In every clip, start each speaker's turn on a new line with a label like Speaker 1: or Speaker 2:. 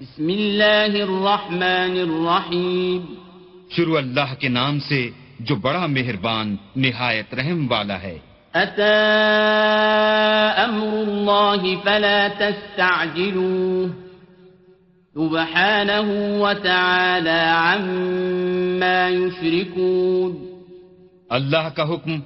Speaker 1: بسم اللہ الرحمن الرحیم شروع اللہ کے نام سے جو بڑا مہربان نہایت رحم والا ہے
Speaker 2: اتا امر اللہ فلا تستعجلوه سبحانه وتعالى عما يشركون
Speaker 1: اللہ کا حکم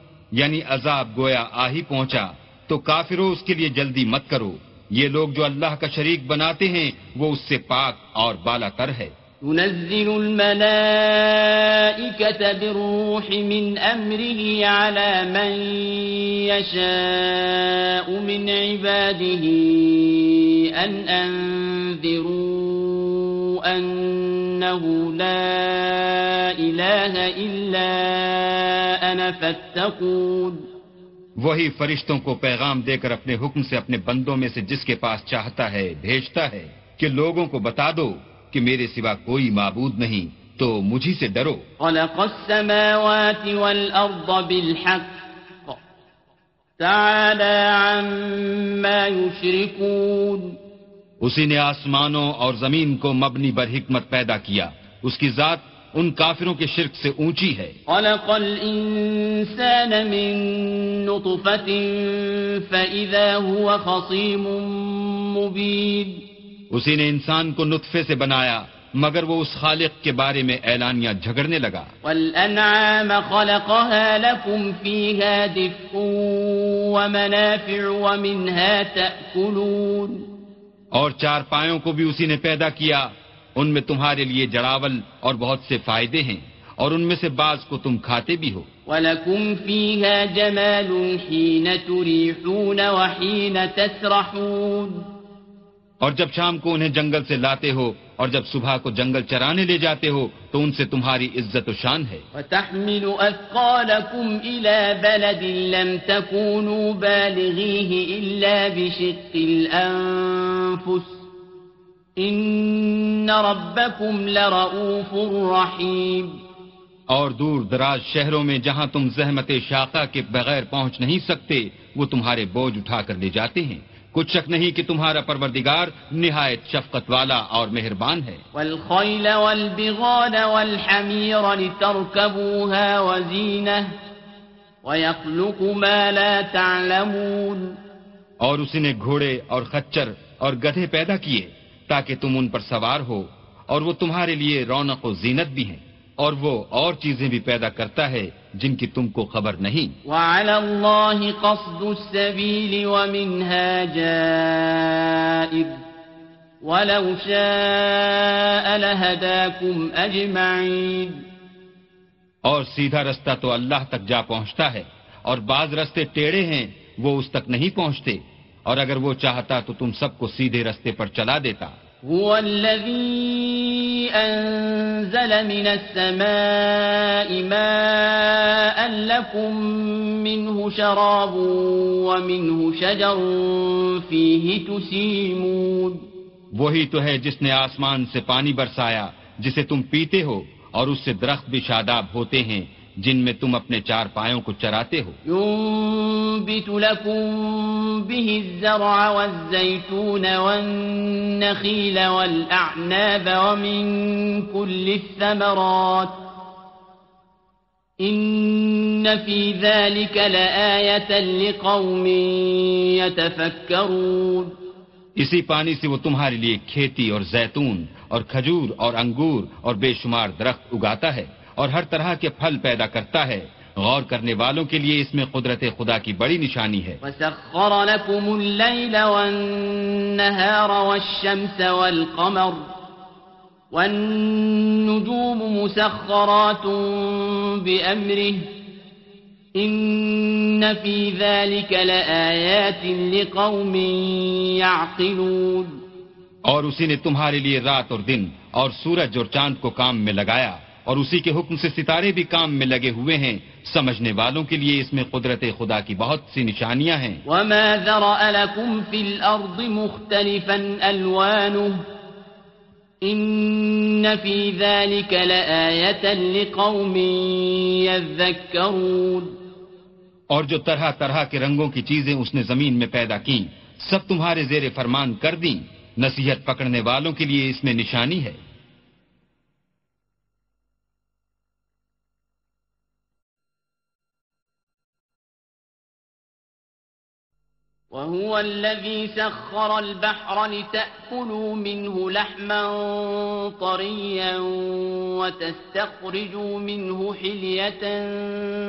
Speaker 1: یعنی عذاب گویا آ ہی پہنچا تو کافروں اس کے لیے جلدی مت کرو یہ لوگ جو اللہ کا شریک بناتے ہیں وہ اس سے پاک اور بالا تر ہے
Speaker 2: ينزل الملائكة بالروح من أمره على من يشاء من عباده أن أنذروا أنه لا إله
Speaker 1: إلا أنا فاتقون وہی فرشتوں کو پیغام دے کر اپنے حکم سے اپنے بندوں میں سے جس کے پاس چاہتا ہے بھیجتا ہے کہ لوگوں کو بتا دو کہ میرے سوا کوئی معبود نہیں تو مجھے سے ڈرو اسی نے آسمانوں اور زمین کو مبنی بر حکمت پیدا کیا اس کی ذات ان کافروں کے شرک سے اونچی ہے
Speaker 2: خلق الانسان من فإذا هو
Speaker 1: اسی نے انسان کو نطفے سے بنایا مگر وہ اس خالق کے بارے میں ایلانیاں جھگڑنے لگا
Speaker 2: والانعام خلقها لكم فيها دفء ومنافع ومنها
Speaker 1: تأكلون اور چار پایوں کو بھی اسی نے پیدا کیا ان میں تمہارے لیے جڑاول اور بہت سے فائدے ہیں اور ان میں سے بعض کو تم کھاتے بھی ہو
Speaker 2: وَلَكُمْ فِيهَا جَمَالٌ حِينَ تُرِيحُونَ وَحِينَ تَسْرَحُونَ
Speaker 1: اور جب شام کو انہیں جنگل سے لاتے ہو اور جب صبح کو جنگل چرانے لے جاتے ہو تو ان سے تمہاری عزت و شان ہے
Speaker 2: وَتَحْمِلُ أَثْقَالَكُمْ إِلَى بَلَدٍ لَمْ تَكُونُوا بَالِغِيهِ إِلَّا بِشِقِّ الْأَنفُسِ ان ربکم لرؤوف رحیم
Speaker 1: اور دور دراز شہروں میں جہاں تم زحمت شاقہ کے بغیر پہنچ نہیں سکتے وہ تمہارے بوجھ اٹھا کر لے جاتے ہیں کچھ شک نہیں کہ تمہارا پروردگار نہایت شفقت والا اور مہربان ہے
Speaker 2: والخیل والحمیر لترکبوها وزینہ ما لا تعلمون
Speaker 1: اور اس نے گھوڑے اور خچر اور گدھے پیدا کیے تاکہ تم ان پر سوار ہو اور وہ تمہارے لیے رونق و زینت بھی ہیں اور وہ اور چیزیں بھی پیدا کرتا ہے جن کی تم کو خبر نہیں اور سیدھا رستہ تو اللہ تک جا پہنچتا ہے اور بعض رستے ٹیڑے ہیں وہ اس تک نہیں پہنچتے اور اگر وہ چاہتا تو تم سب کو سیدھے رستے پر چلا دیتا وہی تو ہے جس نے آسمان سے پانی برسایا جسے تم پیتے ہو اور اس سے درخت بھی شاداب ہوتے ہیں جن میں تم اپنے چار پایوں کو چراتے ہو
Speaker 2: ينبت لكم به الزرع والزيتون والنخيل والأعناب ومن كل الثمرات إن في ذلك لآية لقوم
Speaker 1: يتفكرون اسی پانی سے وہ تمہارے لیے کھیتی اور زیتون اور کھجور اور انگور اور بے شمار درخت اگاتا ہے اور ہر طرح کے پھل پیدا کرتا ہے غور کرنے والوں کے لیے اس میں قدرت خدا کی بڑی نشانی ہے اور اسی نے تمہارے لیے رات اور دن اور سورج اور چاند کو کام میں لگایا اور اسی کے حکم سے ستارے بھی کام میں لگے ہوئے ہیں سمجھنے والوں کے لیے اس میں قدرت خدا کی بہت سی نشانیاں ہیں
Speaker 2: وما ذرأ لكم في في مختلفا ذلك لآية لقوم
Speaker 1: يذكرون اور جو طرح طرح کے رنگوں کی چیزیں اس نے زمین میں پیدا کی سب تمہارے زیر فرمان کر دیں نصیحت پکڑنے والوں کے لیے اس میں نشانی ہے وهو الذي سخر البحر لتأكلوا منه لحما
Speaker 2: طريا وتستخرجوا منه حلية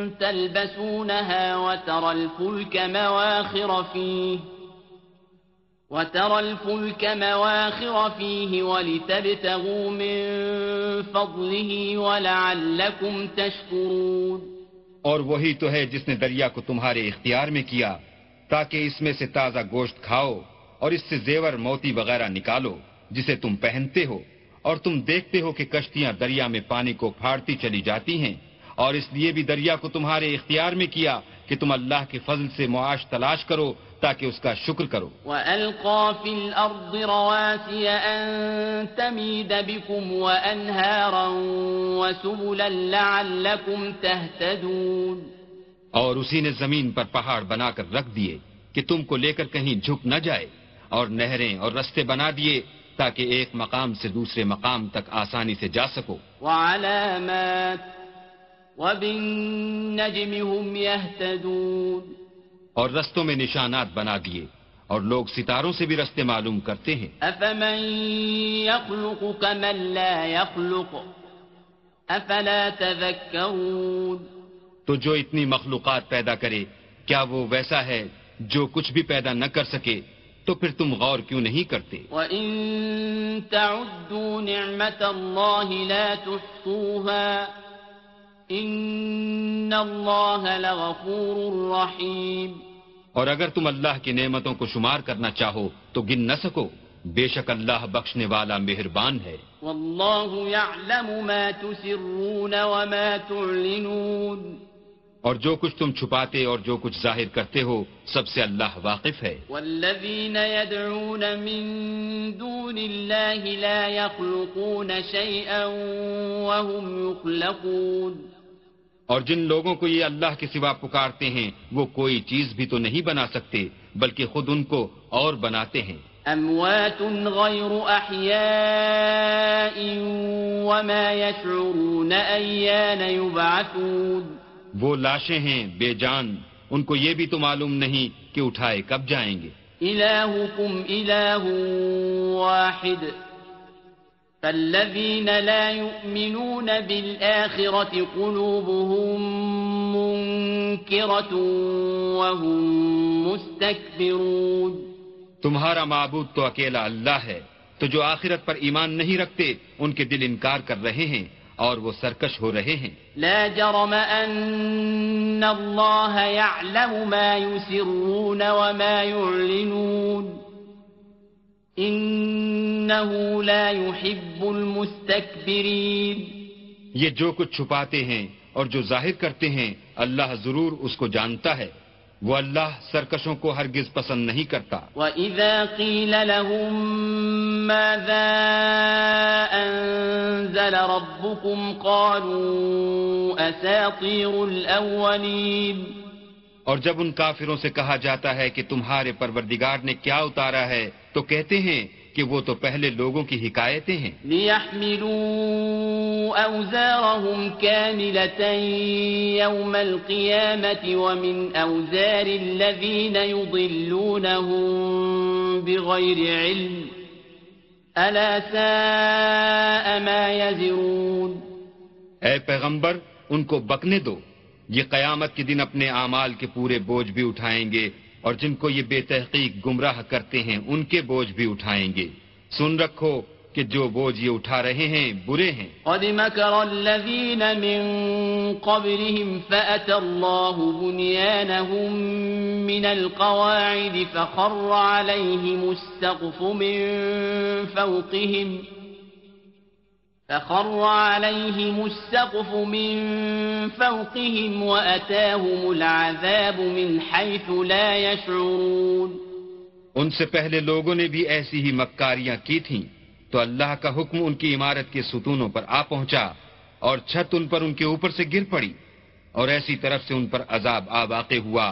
Speaker 2: تلبسونها وترى الفلك مواخر فيه وترى الفلك مواخر فيه ولتبتغوا من فضله ولعلكم
Speaker 1: تشكرون اور وہی تو ہے جس نے دریا کو تمہارے اختیار میں کیا تاکہ اس میں سے تازہ گوشت کھاؤ اور اس سے زیور موتی وغیرہ نکالو جسے تم پہنتے ہو اور تم دیکھتے ہو کہ کشتیاں دریا میں پانی کو پھاڑتی چلی جاتی ہیں اور اس لیے بھی دریا کو تمہارے اختیار میں کیا کہ تم اللہ کے فضل سے معاش تلاش کرو تاکہ اس کا شکر کرو
Speaker 2: فِي الْأَرْضِ رَوَاسِيَ أَن تَمِيدَ بِكُمْ وَأَنْهَارًا وَسُبُلًا لَعَلَّكُمْ تَهْتَدُونَ
Speaker 1: اور اسی نے زمین پر پہاڑ بنا کر رکھ دیے کہ تم کو لے کر کہیں جھک نہ جائے اور نہریں اور رستے بنا دیے تاکہ ایک مقام سے دوسرے مقام تک آسانی سے جا سکو
Speaker 2: وعلامات وبالنجم
Speaker 1: اور رستوں میں نشانات بنا دیے اور لوگ ستاروں سے بھی رستے معلوم کرتے ہیں
Speaker 2: افمن لا افلا
Speaker 1: تو جو اتنی مخلوقات پیدا کرے کیا وہ ویسا ہے جو کچھ بھی پیدا نہ کر سکے تو پھر تم غور کیوں نہیں کرتے
Speaker 2: وَإِن تَعُدُّوا نِعْمَةَ اللَّهِ لَا تُحْصُوهَا إِنَّ اللَّهَ لَغَفُورٌ رَّحِيمٌ
Speaker 1: اور اگر تم اللہ کی نعمتوں کو شمار کرنا چاہو تو گن نہ سکو بے شک اللہ بخشنے والا مہربان ہے
Speaker 2: واللہ يعلم ما تسرون وما تعلنون
Speaker 1: اور جو کچھ تم چھپاتے اور جو کچھ ظاہر کرتے ہو سب سے اللہ واقف ہے
Speaker 2: والذین يدعون من دون اللہ لا يخلقون يخلقون شيئا وهم
Speaker 1: اور جن لوگوں کو یہ اللہ کے سوا پکارتے ہیں وہ کوئی چیز بھی تو نہیں بنا سکتے بلکہ خود ان کو اور بناتے ہیں
Speaker 2: اموات احیاء وما يشعرون ایان يبعثون
Speaker 1: وہ لاشیں ہیں بے جان ان کو یہ بھی تو معلوم نہیں کہ اٹھائے کب جائیں گے
Speaker 2: واحد فالذین لا یؤمنون
Speaker 1: تمہارا معبود تو اکیلا اللہ ہے تو جو آخرت پر ایمان نہیں رکھتے ان کے دل انکار کر رہے ہیں اور وہ سرکش ہو رہے ہیں
Speaker 2: لا جرم ان اللہ يعلم ما يسرون وما يعلنون انه لا
Speaker 1: يحب المستكبرين یہ جو کچھ چھپاتے ہیں اور جو ظاہر کرتے ہیں اللہ ضرور اس کو جانتا ہے وہ اللہ سرکشوں کو ہرگز پسند نہیں کرتا
Speaker 2: وَإِذَا قِيلَ لَهُمْ مَاذَا أَنزَلَ رَبُّكُمْ قَالُوا أَسَاطِيرُ الْأَوَّلِينَ
Speaker 1: اور جب ان کافروں سے کہا جاتا ہے کہ تمہارے پروردگار نے کیا اتارا ہے تو کہتے ہیں کہ وہ تو پہلے لوگوں کی حکایتیں ہیں
Speaker 2: لِيَحْمِلُوا أَوْزَارَهُمْ كَامِلَتًا يَوْمَ الْقِيَامَةِ وَمِنْ أَوْزَارِ الَّذِينَ يُضِلُّونَهُمْ بِغَيْرِ عِلْمِ أَلَا
Speaker 1: سَاءَ مَا يَزِرُونَ اے پیغمبر ان کو بکنے دو یہ قیامت کے دن اپنے اعمال کے پورے بوجھ بھی اٹھائیں گے اور جن کو یہ بے تحقیق گمراہ کرتے ہیں ان کے بوجھ بھی اٹھائیں گے سن رکھو کہ جو بوجھ یہ اٹھا رہے ہیں برے ہیں
Speaker 2: قد مکر الذین من قبرهم فأت اللہ بنیانهم من القواعد فخر عليهم السقف من فوقهم ان
Speaker 1: سے پہلے لوگوں نے بھی ایسی ہی مکاریاں کی تھیں تو اللہ کا حکم ان کی عمارت کے ستونوں پر آ پہنچا اور چھت ان پر ان کے اوپر سے گر پڑی اور ایسی طرف سے ان پر عذاب آ واقع ہوا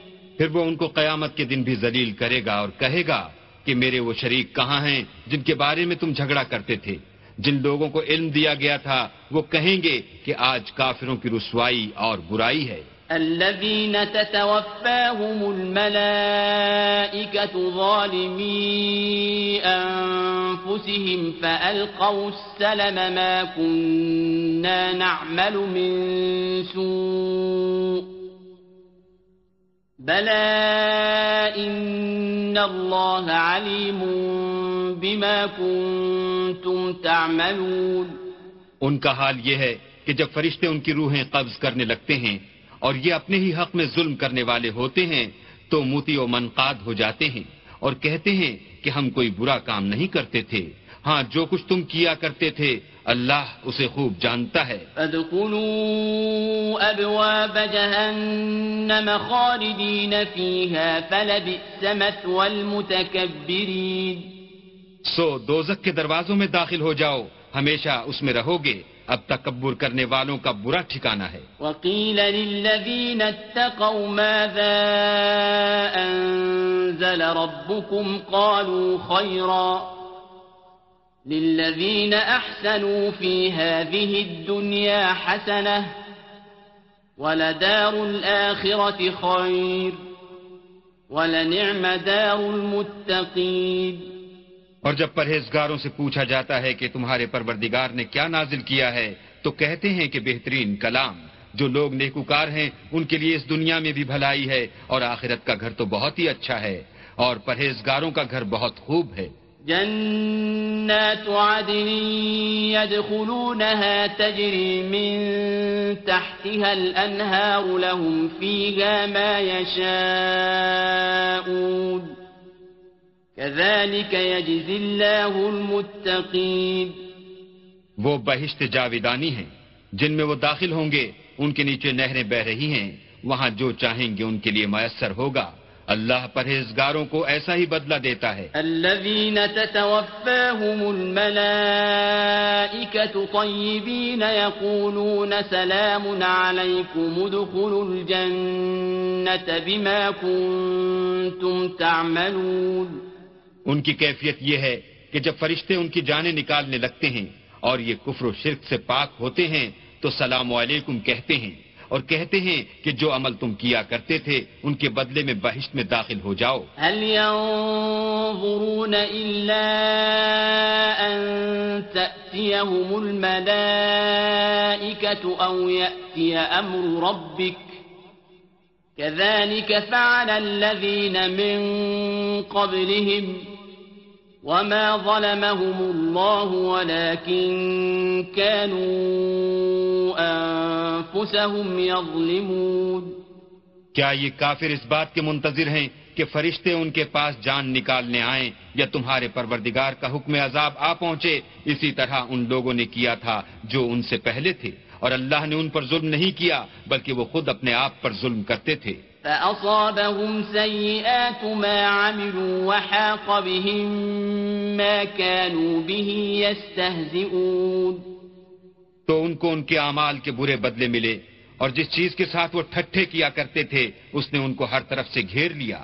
Speaker 1: پھر وہ ان کو قیامت کے دن بھی ذلیل کرے گا اور کہے گا کہ میرے وہ شریک کہاں ہیں جن کے بارے میں تم جھگڑا کرتے تھے جن لوگوں کو علم دیا گیا تھا وہ کہیں گے کہ آج کافروں کی رسوائی اور برائی ہے
Speaker 2: الذين تتوفاهم الملائكة ظالمي أنفسهم فألقوا السلم ما كنا نعمل من سوء بما
Speaker 1: تعملون ان کا حال یہ ہے کہ جب فرشتے ان کی روحیں قبض کرنے لگتے ہیں اور یہ اپنے ہی حق میں ظلم کرنے والے ہوتے ہیں تو موتی و منقاد ہو جاتے ہیں اور کہتے ہیں کہ ہم کوئی برا کام نہیں کرتے تھے ہاں جو کچھ تم کیا کرتے تھے اللہ اسے خوب جانتا ہے
Speaker 2: ادخلوا ابواب جہنم خالدین فیہا فلبئس مثوى المتکبرین
Speaker 1: سو دوزک کے دروازوں میں داخل ہو جاؤ ہمیشہ اس میں رہو گے اب تکبر کرنے والوں کا برا ٹھکانہ ہے
Speaker 2: وقیل للذین اتقوا ماذا انزل ربکم قالوا خیرا للذين أحسنوا في هذه الدنيا حسنة ولدار الآخرة خير
Speaker 1: ولنعم دار المتقين اور جب پرہیزگاروں سے پوچھا جاتا ہے کہ تمہارے پروردگار نے کیا نازل کیا ہے تو کہتے ہیں کہ بہترین کلام جو لوگ نیکوکار ہیں ان کے لیے اس دنیا میں بھی بھلائی ہے اور آخرت کا گھر تو بہت ہی اچھا ہے اور پرہیزگاروں کا گھر بہت خوب ہے
Speaker 2: جنات عدن يدخلونها تجري من تحتها الأنهار لهم فيها ما يشاءون كذلك يجزي
Speaker 1: الله المتقين وہ بہشت جاویدانی ہیں جن میں وہ داخل ہوں گے ان کے نیچے نہریں بہ رہی ہیں وہاں جو چاہیں گے ان کے لیے میسر ہوگا اللہ پرہیزگاروں کو ایسا ہی بدلہ دیتا ہے اللہ تعملون ان کی کیفیت یہ ہے کہ جب فرشتے ان کی جانیں نکالنے لگتے ہیں اور یہ کفر و شرک سے پاک ہوتے ہیں تو سلام علیکم کہتے ہیں اور کہتے ہیں کہ جو عمل تم کیا کرتے تھے ان کے بدلے میں بہشت میں داخل ہو جاؤ
Speaker 2: الینظرون الا ان تأتيهم الملائكة او يأتي امر ربك كذلك فعل الذين من قبلهم کیا
Speaker 1: یہ کافر اس بات کے منتظر ہیں کہ فرشتے ان کے پاس جان نکالنے آئیں یا تمہارے پروردگار کا حکم عذاب آ پہنچے اسی طرح ان لوگوں نے کیا تھا جو ان سے پہلے تھے اور اللہ نے ان پر ظلم نہیں کیا بلکہ وہ خود اپنے آپ پر ظلم کرتے تھے
Speaker 2: فَأَصَابَهُمْ سَيِّئَاتُ مَا عَمِلُوا وَحَاقَ بِهِمْ مَا كَانُوا بِهِ يَسْتَهْزِئُونَ
Speaker 1: تو ان کو ان کے عامال کے برے بدلے ملے اور جس چیز کے ساتھ وہ ٹھٹھے کیا کرتے تھے اس نے ان کو ہر طرف سے گھیر لیا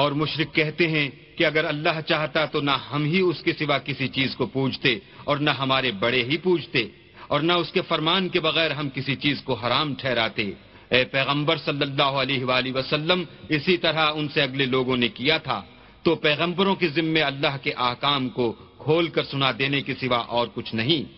Speaker 1: اور مشرق کہتے ہیں کہ اگر اللہ چاہتا تو نہ ہم ہی اس کے سوا کسی چیز کو پوجتے اور نہ ہمارے بڑے ہی پوجتے اور نہ اس کے فرمان کے بغیر ہم کسی چیز کو حرام ٹھہراتے اے پیغمبر صلی اللہ علیہ وآلہ وسلم اسی طرح ان سے اگلے لوگوں نے کیا تھا تو پیغمبروں کے ذمے اللہ کے آکام کو کھول کر سنا دینے کے سوا اور کچھ نہیں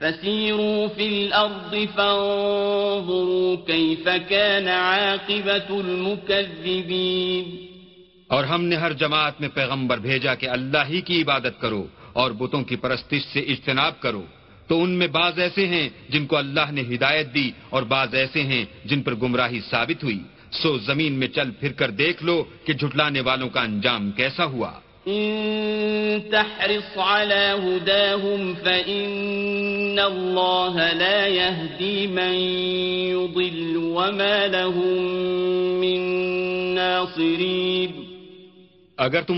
Speaker 2: فانظروا
Speaker 1: اور ہم نے ہر جماعت میں پیغمبر بھیجا کہ اللہ ہی کی عبادت کرو اور بتوں کی پرستش سے اجتناب کرو تو ان میں بعض ایسے ہیں جن کو اللہ نے ہدایت دی اور بعض ایسے ہیں جن پر گمراہی ثابت ہوئی سو زمین میں چل پھر کر دیکھ لو کہ جھٹلانے والوں کا انجام کیسا ہوا
Speaker 2: اگر تم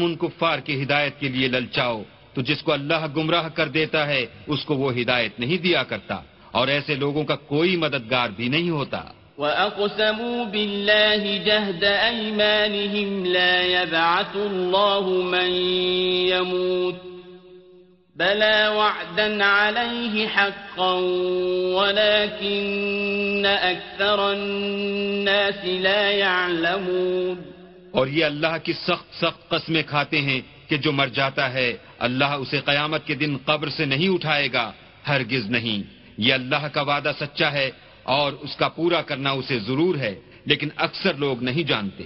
Speaker 1: ان کفار کی ہدایت کے لیے للچاؤ تو جس کو اللہ گمراہ کر دیتا ہے اس کو وہ ہدایت نہیں دیا کرتا اور ایسے لوگوں کا کوئی مددگار بھی نہیں ہوتا
Speaker 2: وَأَقْسَمُوا بِاللَّهِ جَهْدَ أَيْمَانِهِمْ لَا يَبْعَثُ اللَّهُ مَن يَمُوتُ بَلَى وَعْدًا عَلَيْهِ حَقًّا وَلَكِنَّ أَكْثَرَ
Speaker 1: النَّاسِ لَا يَعْلَمُونَ اور یہ اللہ کی سخت سخت قسمیں کھاتے ہیں کہ جو مر جاتا ہے اللہ اسے قیامت کے دن قبر سے نہیں اٹھائے گا ہرگز نہیں یہ اللہ کا وعدہ سچا ہے اور اس کا پورا کرنا اسے ضرور ہے لیکن اکثر لوگ نہیں جانتے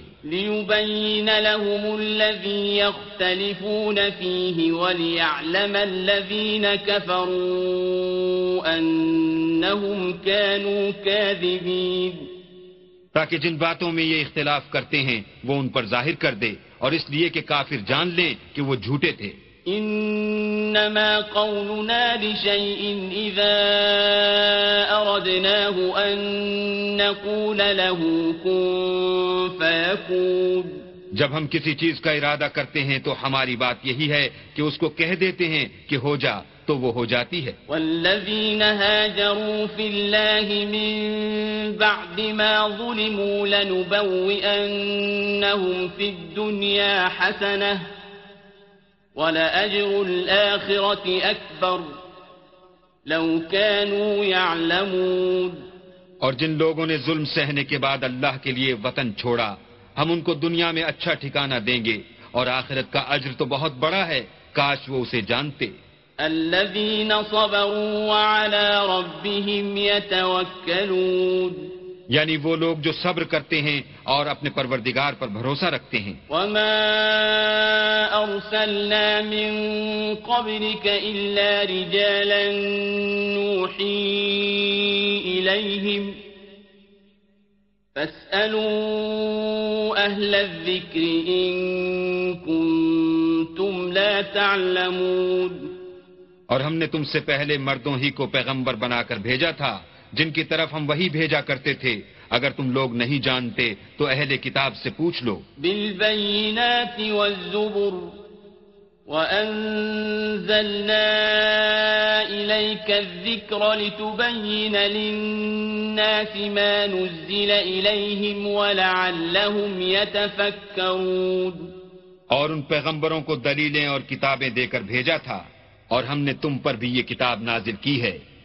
Speaker 1: تاکہ جن باتوں میں یہ اختلاف کرتے ہیں وہ ان پر ظاہر کر دے اور اس لیے کہ کافر جان لیں کہ وہ جھوٹے تھے
Speaker 2: انما قولنا لشيء اذا اردناه ان نقول
Speaker 1: له كن فيكون جب ہم کسی چیز کا ارادہ کرتے ہیں تو ہماری بات یہی ہے کہ اس کو کہہ دیتے ہیں کہ ہو جا تو وہ ہو جاتی ہے
Speaker 2: والذین هاجروا اللہ پہن پنیا ہسن ولأجر الآخرة أكبر
Speaker 1: لو كانوا يعلمون اور جن لوگوں نے ظلم سہنے کے بعد اللہ کے لیے وطن چھوڑا ہم ان کو دنیا میں اچھا ٹھکانہ دیں گے اور آخرت کا اجر تو بہت بڑا ہے کاش وہ اسے جانتے
Speaker 2: الذين صبروا وعلى ربهم يتوكلون
Speaker 1: یعنی وہ لوگ جو صبر کرتے ہیں اور اپنے پروردگار پر بھروسہ رکھتے ہیں
Speaker 2: وما ارسلنا من قبلك الا رجالا نوحی الیہم فاسألوا اہل الذکر ان
Speaker 1: کنتم لا تعلمون اور ہم نے تم سے پہلے مردوں ہی کو پیغمبر بنا کر بھیجا تھا جن کی طرف ہم وہی بھیجا کرتے تھے اگر تم لوگ نہیں جانتے تو اہل کتاب سے پوچھ لو اور ان پیغمبروں کو دلیلیں اور کتابیں دے کر بھیجا تھا اور ہم نے تم پر بھی یہ کتاب نازل کی ہے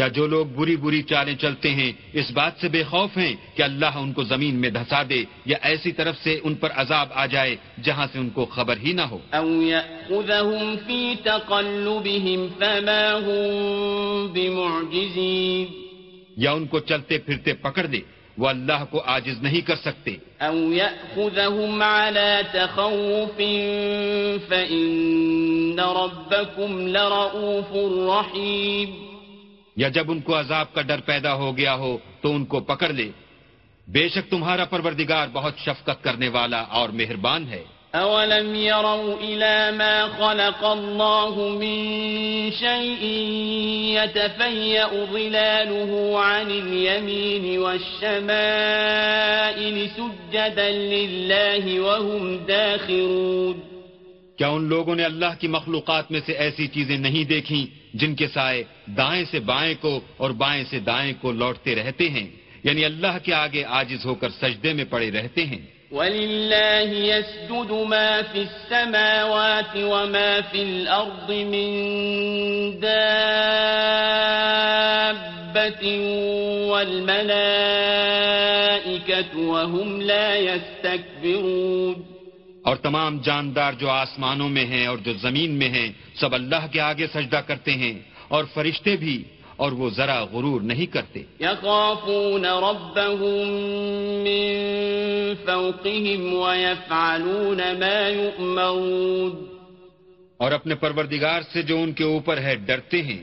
Speaker 1: یا جو لوگ بری بری چالیں چلتے ہیں اس بات سے بے خوف ہیں کہ اللہ ان کو زمین میں دھسا دے یا ایسی طرف سے ان پر عذاب آ جائے جہاں سے ان کو خبر ہی نہ ہو
Speaker 2: او یأخذہم
Speaker 1: فی تقلبہم فما بمعجزین یا ان کو چلتے پھرتے پکڑ دے وہ اللہ کو آجز نہیں کر سکتے
Speaker 2: او یأخذہم تخوف فإن ربکم
Speaker 1: یا جب ان کو عذاب کا ڈر پیدا ہو گیا ہو تو ان کو پکڑ لے بے شک تمہارا پروردگار بہت شفقت کرنے والا اور مہربان ہے
Speaker 2: يروا ما خلق الله من شيء يتفيأ ظلاله عن اليمين والشمائل
Speaker 1: سجدا لله وهم داخرون کیا ان لوگوں نے اللہ کی مخلوقات میں سے ایسی چیزیں نہیں دیکھی جن کے سائے دائیں سے بائیں کو اور بائیں سے دائیں کو لوٹتے رہتے ہیں یعنی اللہ کے آگے آجز ہو کر سجدے میں پڑے رہتے ہیں
Speaker 2: وَلِلَّهِ يَسْجُدُ مَا فِي السَّمَاوَاتِ وَمَا فِي الْأَرْضِ مِن دَابَّةٍ وَالْمَلَائِكَةُ وَهُمْ لَا
Speaker 1: يَسْتَكْبِرُونَ اور تمام جاندار جو آسمانوں میں ہیں اور جو زمین میں ہیں سب اللہ کے آگے سجدہ کرتے ہیں اور فرشتے بھی اور وہ ذرا غرور نہیں کرتے اور اپنے پروردگار سے جو ان کے اوپر ہے ڈرتے ہیں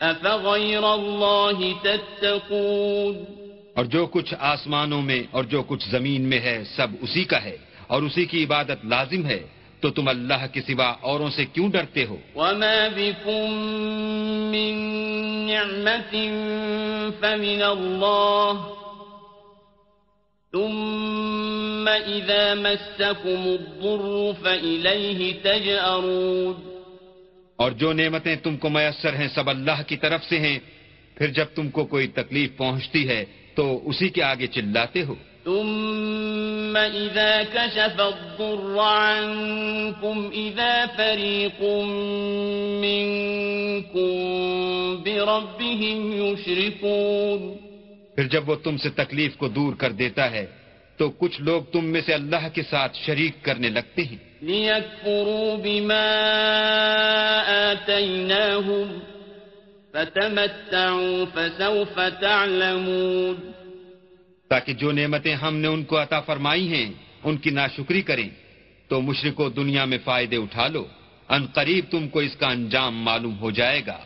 Speaker 2: افغیر اللہ
Speaker 1: تتقون اور جو کچھ آسمانوں میں اور جو کچھ زمین میں ہے سب اسی کا ہے اور اسی کی عبادت لازم ہے تو تم اللہ کے سوا اوروں سے کیوں ڈرتے ہو
Speaker 2: وما بکم من نعمت فمن اللہ ثم اذا مستکم الضر فالیہ
Speaker 1: تجعرون اور جو نعمتیں تم کو میسر ہیں سب اللہ کی طرف سے ہیں پھر جب تم کو کوئی تکلیف پہنچتی ہے تو اسی کے آگے چلاتے ہو
Speaker 2: ثم كشف الضر عنكم فريق منكم بربهم يشركون
Speaker 1: پھر جب وہ تم سے تکلیف کو دور کر دیتا ہے تو کچھ لوگ تم میں سے اللہ کے ساتھ شریک کرنے لگتے ہیں
Speaker 2: تاکہ
Speaker 1: جو نعمتیں ہم نے ان کو عطا فرمائی ہیں ان کی ناشکری کریں تو مشرق دنیا میں فائدے اٹھا لو ان قریب تم کو اس کا انجام معلوم ہو جائے گا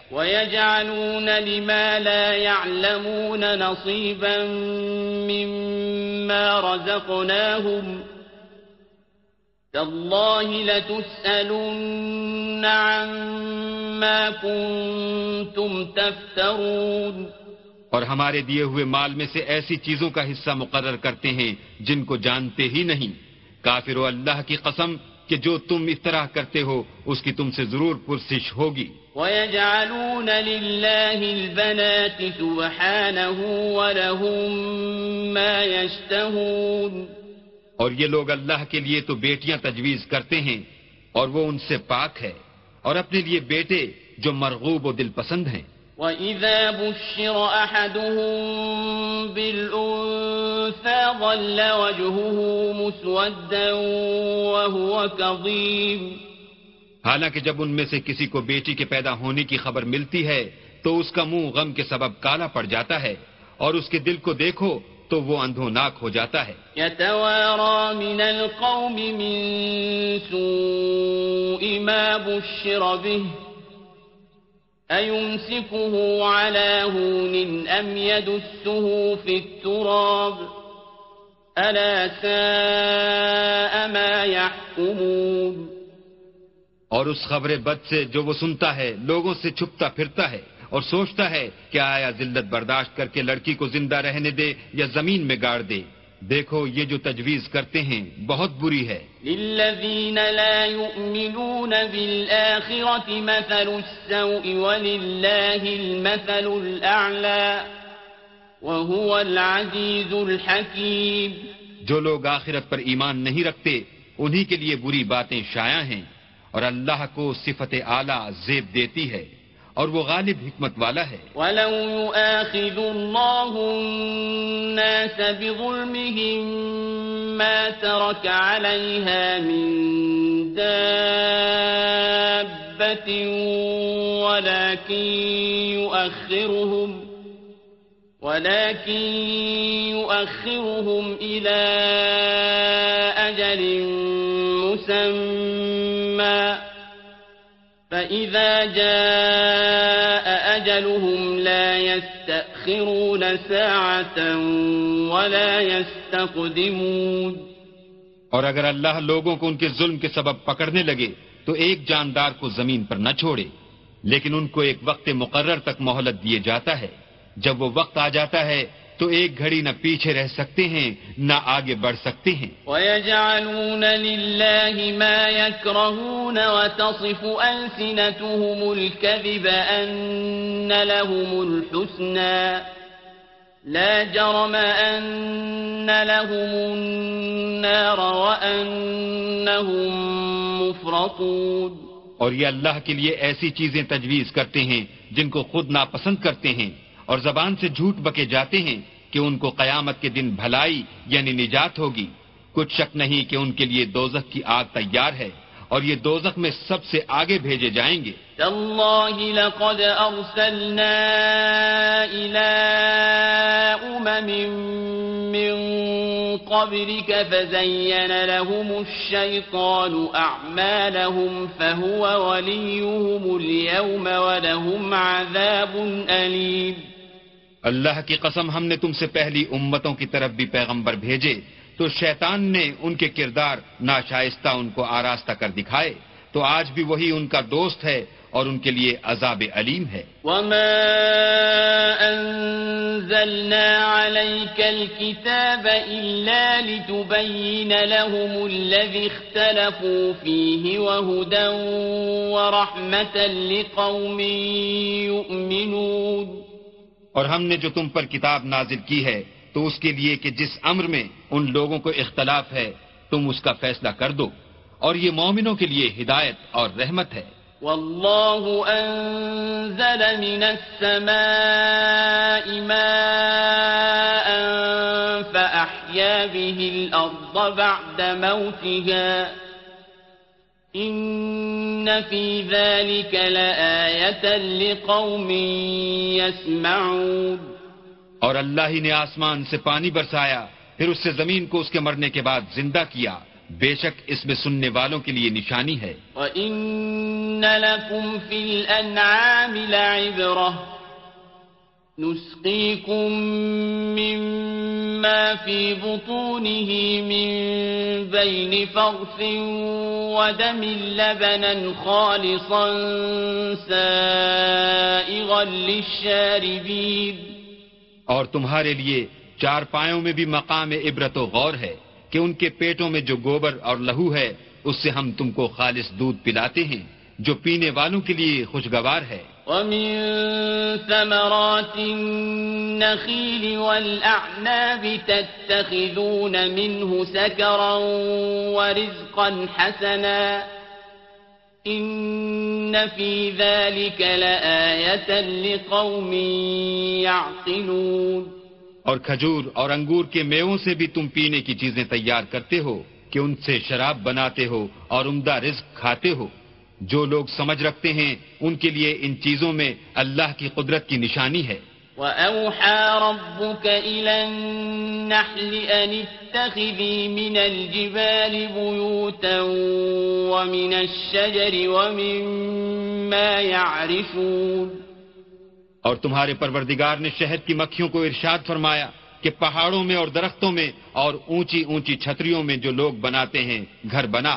Speaker 2: تالله لتسألن عما كنتم تفترون
Speaker 1: اور ہمارے دیے ہوئے مال میں سے ایسی چیزوں کا حصہ مقرر کرتے ہیں جن کو جانتے ہی نہیں کافر و اللہ کی قسم کہ جو تم اس طرح کرتے ہو اس کی تم سے ضرور پرسش ہوگی
Speaker 2: وَيَجْعَلُونَ لِلَّهِ الْبَنَاتِ سُبْحَانَهُ وَلَهُمْ مَا يَشْتَهُونَ
Speaker 1: اور یہ لوگ اللہ کے لیے تو بیٹیاں تجویز کرتے ہیں اور وہ ان سے پاک ہے اور اپنے لیے بیٹے جو مرغوب و دل پسند ہیں
Speaker 2: وَإِذَا بُشِّرَ ظَلَّ وَجْهُهُ مُسْوَدًّا وَهُوَ كَظِيمٌ
Speaker 1: حالانکہ جب ان میں سے کسی کو بیٹی کے پیدا ہونے کی خبر ملتی ہے تو اس کا منہ غم کے سبب کالا پڑ جاتا ہے اور اس کے دل کو دیکھو تو وہ اندھو ناک ہو جاتا ہے
Speaker 2: من من القوم سوء ما ما بشر به على هون يدسه في التراب ساء
Speaker 1: يحكمون اور اس خبر بد سے جو وہ سنتا ہے لوگوں سے چھپتا پھرتا ہے اور سوچتا ہے کہ آیا ذلت برداشت کر کے لڑکی کو زندہ رہنے دے یا زمین میں گاڑ دے دیکھو یہ جو تجویز کرتے ہیں بہت بری ہے جو لوگ آخرت پر ایمان نہیں رکھتے انہی کے لیے بری باتیں شایا ہیں اور اللہ کو صفت اعلیٰ زیب دیتی ہے اور وہ غالب حکمت والا ہے وَلَوْ
Speaker 2: يُؤَاخِذُ اللَّهُ النَّاسَ بِظُلْمِهِمْ مَا تَرَكَ عَلَيْهَا مِن دَابَّةٍ وَلَكِنْ يُؤَخِّرُهُمْ وَلَكِنْ يُؤَخِّرُهُمْ إِلَىٰ أَجَلٍ مُسَمَّى فَإِذَا جَاءَ أَجَلُهُمْ لَا يَسْتَأْخِرُونَ سَاعَةً وَلَا يَسْتَقْدِمُونَ
Speaker 1: اور اگر اللہ لوگوں کو ان کے ظلم کے سبب پکڑنے لگے تو ایک جاندار کو زمین پر نہ چھوڑے لیکن ان کو ایک وقت مقرر تک مہلت دیے جاتا ہے جب وہ وقت آ جاتا ہے تو ایک گھڑی نہ پیچھے رہ سکتے ہیں نہ آگے بڑھ سکتے ہیں
Speaker 2: وَيَجْعَلُونَ لِلَّهِ مَا يَكْرَهُونَ وَتَصِفُ أَلْسِنَتُهُمُ الْكَذِبَ أَنَّ لَهُمُ الْحُسْنَى لَا جَرَمَ أَنَّ لَهُمُ
Speaker 1: النَّارَ وَأَنَّهُمْ مُفْرَطُونَ اور یہ اللہ کے لیے ایسی چیزیں تجویز کرتے ہیں جن کو خود ناپسند کرتے ہیں اور زبان سے جھوٹ بکے جاتے ہیں کہ ان کو قیامت کے دن بھلائی یعنی نجات ہوگی کچھ شک نہیں کہ ان کے لیے دوزخ کی آگ تیار ہے اور یہ دوزخ میں سب سے آگے بھیجے جائیں گے اللہ کی قسم ہم نے تم سے پہلی امتوں کی طرف بھی پیغمبر بھیجے تو شیطان نے ان کے کردار ناشائستہ ان کو آراستہ کر دکھائے تو آج بھی وہی ان کا دوست ہے اور ان کے لیے عذاب علیم ہے
Speaker 2: وما انزلنا عليك الكتاب الا لتبين لهم الذي اختلفوا فيه وهدى
Speaker 1: لقوم يؤمنون اور ہم نے جو تم پر کتاب نازل کی ہے تو اس کے لیے کہ جس امر میں ان لوگوں کو اختلاف ہے تم اس کا فیصلہ کر دو اور یہ مومنوں کے لیے ہدایت اور رحمت ہے
Speaker 2: والله من السماء ماء به بعد موتها ان في ذلك لآية لقوم
Speaker 1: يسمعون اور اللہ ہی نے آسمان سے پانی برسایا پھر اس سے زمین کو اس کے مرنے کے بعد زندہ کیا بے شک اس میں سننے والوں کے لیے نشانی ہے
Speaker 2: وَإِنَّ لَكُمْ فِي الْأَنْعَامِ لَعِبْرَةِ نسقيكم مما في بطونه من بين فرث ودم لبنا خالصا سائغا للشاربين
Speaker 1: اور تمہارے لیے چار پایوں میں بھی مقام عبرت و غور ہے کہ ان کے پیٹوں میں جو گوبر اور لہو ہے اس سے ہم تم کو خالص دودھ پلاتے ہیں جو پینے والوں کے لیے خوشگوار ہے
Speaker 2: ومن ثمرات النخيل والأعناب تتخذون منه سكرا ورزقا حسنا إن في ذلك لآية لقوم يعقلون
Speaker 1: اور کھجور اور انگور کے میووں سے بھی تم پینے کی چیزیں تیار کرتے ہو کہ ان سے شراب بناتے ہو اور عمدہ رزق کھاتے ہو جو لوگ سمجھ رکھتے ہیں ان کے لیے ان چیزوں میں اللہ کی قدرت کی نشانی ہے
Speaker 2: وَأَوْحَى رَبُّكَ إِلَى النَّحْلِ أَنِ اتَّخِذِي مِنَ الْجِبَالِ بُيُوتًا وَمِنَ الشَّجَرِ
Speaker 1: وَمِمَّا يَعْرِفُونَ اور تمہارے پروردگار نے شہد کی مکھیوں کو ارشاد فرمایا کہ پہاڑوں میں اور درختوں میں اور اونچی اونچی چھتریوں میں جو لوگ بناتے ہیں گھر بنا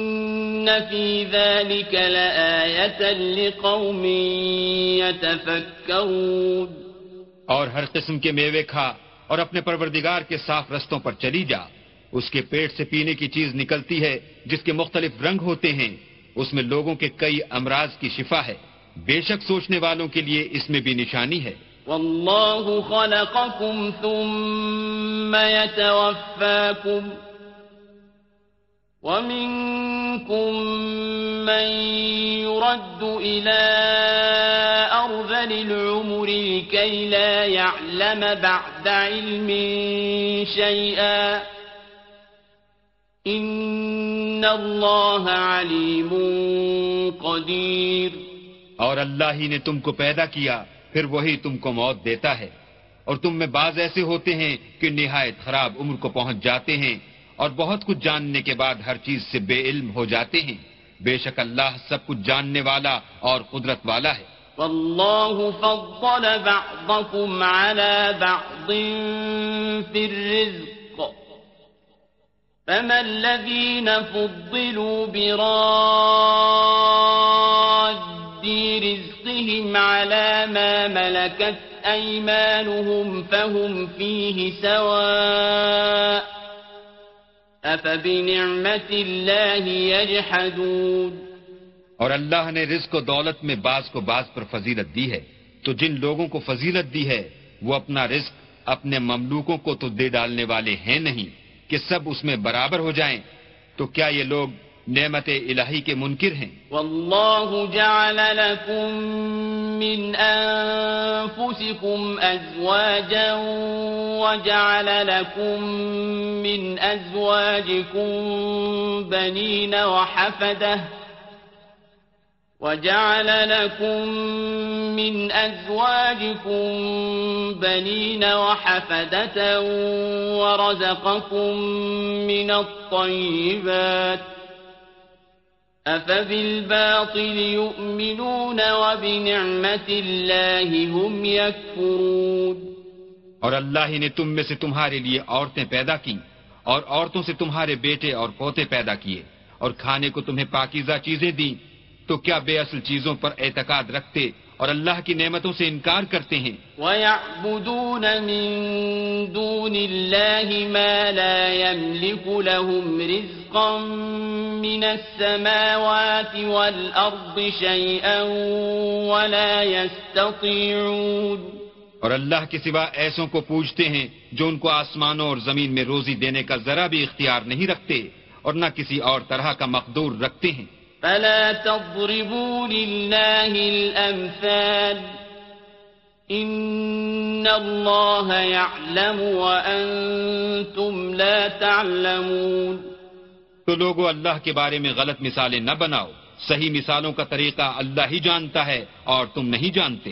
Speaker 2: ذلك
Speaker 1: لقوم اور ہر قسم کے میوے کھا اور اپنے پروردگار کے صاف رستوں پر چلی جا اس کے پیٹ سے پینے کی چیز نکلتی ہے جس کے مختلف رنگ ہوتے ہیں اس میں لوگوں کے کئی امراض کی شفا ہے بے شک سوچنے والوں کے لیے اس میں بھی نشانی ہے
Speaker 2: ومنكم من يرد إلى أرذل العمر لكي لا يعلم بعد علم شيئا
Speaker 1: ان اللہ علیم قدیر اور اللہ ہی نے تم کو پیدا کیا پھر وہی تم کو موت دیتا ہے اور تم میں بعض ایسے ہوتے ہیں کہ نہایت خراب عمر کو پہنچ جاتے ہیں اور بہت کچھ جاننے کے بعد ہر چیز سے بے علم ہو جاتے ہیں بے شک اللہ سب کچھ جاننے والا اور قدرت والا ہے
Speaker 2: فضل بعضكم على على بعض في الرزق فما الذين فضلوا براد رزقهم ما ملكت فهم فيه سواء اور
Speaker 1: اللہ نے رزق و دولت میں بعض کو بعض پر فضیلت دی ہے تو جن لوگوں کو فضیلت دی ہے وہ اپنا رزق اپنے مملوکوں کو تو دے ڈالنے والے ہیں نہیں کہ سب اس میں برابر ہو جائیں تو کیا یہ لوگ نعمت الہی کے منکر ہیں
Speaker 2: واللہ جعل لکم من انفسکم ازواجا وجعل لکم من ازواجکم بنین وحفدہ وجعل لكم من أزواجكم بنين وحفدة ورزقكم من الطيبات اور
Speaker 1: اللہ نے تم میں سے تمہارے لیے عورتیں پیدا کی اور عورتوں سے تمہارے بیٹے اور پوتے پیدا کیے اور کھانے کو تمہیں پاکیزہ چیزیں دی تو کیا بے اصل چیزوں پر اعتقاد رکھتے اور اللہ کی نعمتوں سے انکار کرتے ہیں اور اللہ کے سوا ایسوں کو پوجتے ہیں جو ان کو آسمانوں اور زمین میں روزی دینے کا ذرا بھی اختیار نہیں رکھتے اور نہ کسی اور طرح کا مقدور رکھتے ہیں
Speaker 2: فلا تضربوا لله الأمثال إن الله يعلم وأنتم لا تعلمون
Speaker 1: تو لوگو اللہ کے بارے میں غلط مثالیں نہ بناؤ صحیح مثالوں کا طریقہ اللہ ہی جانتا ہے اور تم نہیں جانتے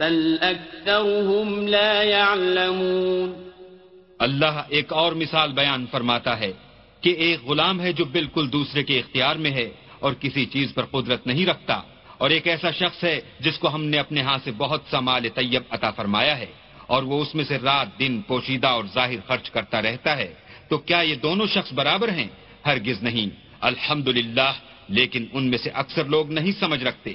Speaker 1: بل اکثرهم لا يعلمون اللہ ایک اور مثال بیان فرماتا ہے کہ ایک غلام ہے جو بالکل دوسرے کے اختیار میں ہے اور کسی چیز پر قدرت نہیں رکھتا اور ایک ایسا شخص ہے جس کو ہم نے اپنے ہاں سے بہت سا مال طیب عطا فرمایا ہے اور وہ اس میں سے رات دن پوشیدہ اور ظاہر خرچ کرتا رہتا ہے تو کیا یہ دونوں شخص برابر ہیں ہرگز نہیں الحمدللہ لیکن ان میں سے اکثر لوگ نہیں سمجھ رکھتے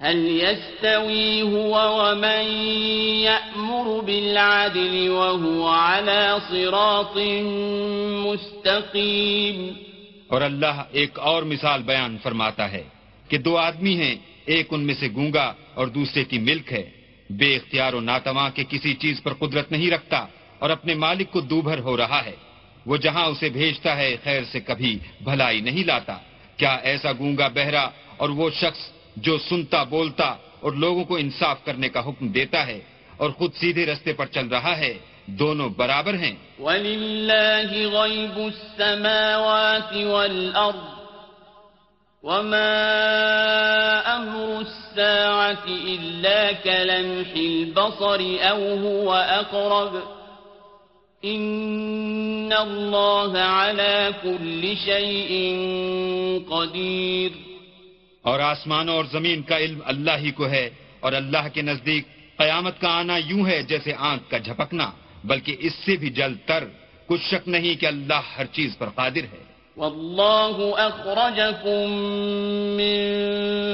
Speaker 2: هل يستوي هو ومن
Speaker 1: يأمر بالعدل وهو على صراط مستقيم اور اللہ ایک اور مثال بیان فرماتا ہے کہ دو آدمی ہیں ایک ان میں سے گونگا اور دوسرے کی ملک ہے بے اختیار و ناتواں کے کسی چیز پر قدرت نہیں رکھتا اور اپنے مالک کو دوبھر ہو رہا ہے وہ جہاں اسے بھیجتا ہے خیر سے کبھی بھلائی نہیں لاتا کیا ایسا گونگا بہرا اور وہ شخص جو سنتا بولتا اور لوگوں کو انصاف کرنے کا حکم دیتا ہے اور خود سیدھے رستے پر چل رہا ہے دونوں برابر ہیں
Speaker 2: وَلِلَّهِ غَيْبُ السَّمَاوَاتِ وَالْأَرْضِ وَمَا أَمْرُ السَّاعَةِ إِلَّا كَلَمْحِ الْبَصَرِ أَوْ هُوَ أَقْرَبِ إِنَّ اللَّهَ
Speaker 1: عَلَى كُلِّ شَيْءٍ قَدِيرٍ اور آسمان اور زمین کا علم اللہ ہی کو ہے اور اللہ کے نزدیک قیامت کا آنا یوں ہے جیسے آنکھ کا جھپکنا بلکہ اس سے بھی جل تر کچھ شک نہیں کہ اللہ ہر چیز پر قادر ہے
Speaker 2: والله أخرجكم من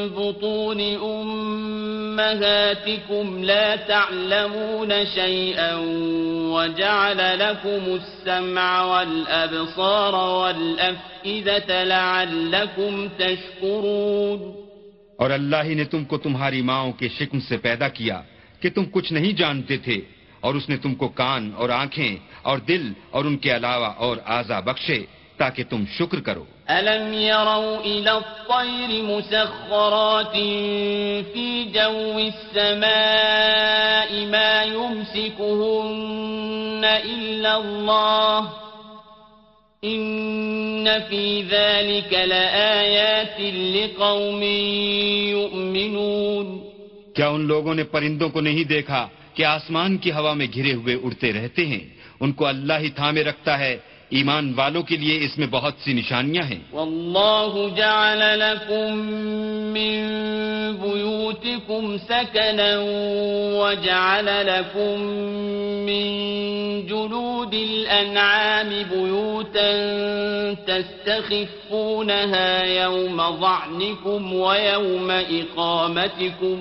Speaker 2: بطون أمهاتكم لا تعلمون شيئا وجعل لكم السمع والأبصار والأفئدة لعلكم تشكرون
Speaker 1: اور اللہ ہی نے تم کو تمہاری ماؤں کے شکم سے پیدا کیا کہ تم کچھ نہیں جانتے تھے اور اس نے تم کو کان اور آنکھیں اور دل اور ان کے علاوہ اور آزا بخشے تاکہ تم شکر کرو
Speaker 2: الم يروا الى الطير مسخرات في جو السماء ما يمسكهن الا الله ان في ذلك لايات لقوم
Speaker 1: يؤمنون کیا ان لوگوں نے پرندوں کو نہیں دیکھا کہ آسمان کی ہوا میں گھرے ہوئے اڑتے رہتے ہیں ان کو اللہ ہی تھامے رکھتا ہے ایمان والوں کے لیے اس میں بہت سی نشانیاں ہیں
Speaker 2: واللہ جعل لکم من بیوتکم سکنا وجعل لکم من جلود الانعام بیوتا تستخفونها یوم ضعنکم ویوم اقامتکم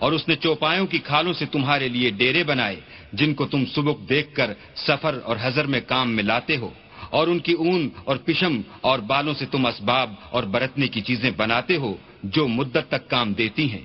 Speaker 1: اور اس نے چوپایوں کی کھالوں سے تمہارے لیے ڈیرے بنائے جن کو تم سبک دیکھ کر سفر اور حضر میں کام میں لاتے ہو اور ان کی اون اور پشم اور بالوں سے تم اسباب اور برتنے کی چیزیں بناتے ہو جو مدت تک کام دیتی ہیں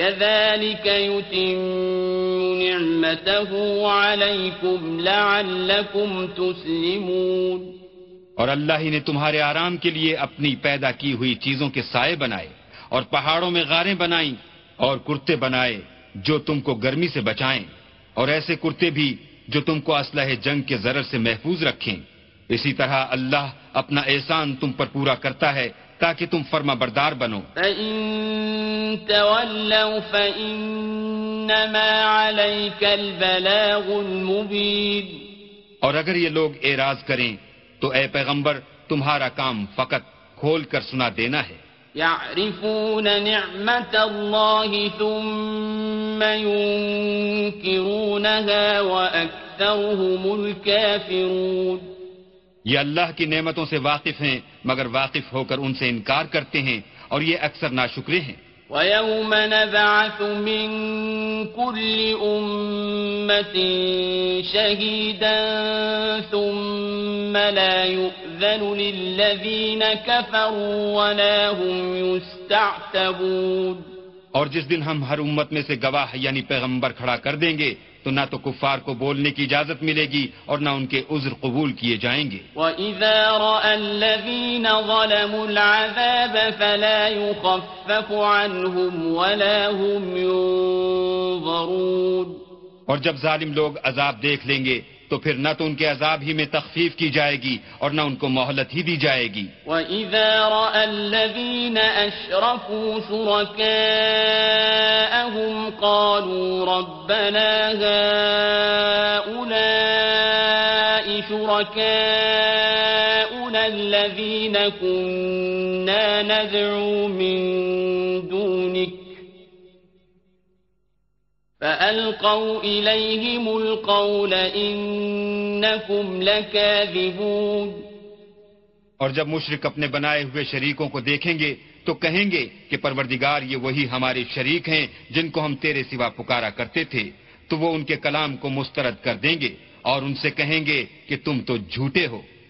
Speaker 1: اور اللہ ہی نے تمہارے آرام کے لیے اپنی پیدا کی ہوئی چیزوں کے سائے بنائے اور پہاڑوں میں غاریں بنائیں اور کرتے بنائے جو تم کو گرمی سے بچائیں اور ایسے کرتے بھی جو تم کو اسلحہ جنگ کے ذر سے محفوظ رکھیں اسی طرح اللہ اپنا احسان تم پر پورا کرتا ہے تاکہ تم فرما بردار بنوی اور اگر یہ لوگ اعراض کریں تو اے پیغمبر تمہارا کام فقط کھول کر سنا دینا ہے
Speaker 2: يعرفون ثم
Speaker 1: الكافرون یہ اللہ کی نعمتوں سے واقف ہیں مگر واقف ہو کر ان سے انکار کرتے ہیں اور یہ اکثر ناشکرے ہیں
Speaker 2: وَيَوْمَ نَبْعَثُ مِن كُلِّ أُمَّةٍ شَهِيدًا ثُمَّ لَا
Speaker 1: يُؤْذَنُ لِلَّذِينَ كَفَرُوا وَلَا هُمْ يُسْتَعْتَبُونَ اور جس دن ہم ہر امت میں سے گواہ یعنی پیغمبر کھڑا کر دیں گے تو نہ تو کفار کو بولنے کی اجازت ملے گی اور نہ ان کے عذر قبول کیے جائیں گے
Speaker 2: وَإِذَا رَأَ الَّذِينَ ظَلَمُوا الْعَذَابَ فَلَا يُخَفَّفُ
Speaker 1: عَنْهُمْ وَلَا هُمْ يُنظَرُونَ اور جب ظالم لوگ عذاب دیکھ لیں گے تو پھر نہ تو ان کے عذاب ہی میں تخفیف کی جائے گی اور نہ ان کو مہلت ہی دی جائے گی
Speaker 2: وَإِذَا رَأَ الَّذِينَ أَشْرَفُوا شُرَكَاءَهُمْ قَالُوا رَبَّنَا هَا أُولَاءِ شُرَكَاءُنَا الَّذِينَ كُنَّا نَدْعُو مِن دُونِكَ اور
Speaker 1: جب مشرق اپنے بنائے ہوئے شریکوں کو دیکھیں گے تو کہیں گے کہ پروردگار یہ وہی ہمارے شریک ہیں جن کو ہم تیرے سوا پکارا کرتے تھے تو وہ ان کے کلام کو مسترد کر دیں گے اور ان سے کہیں گے کہ تم تو جھوٹے ہو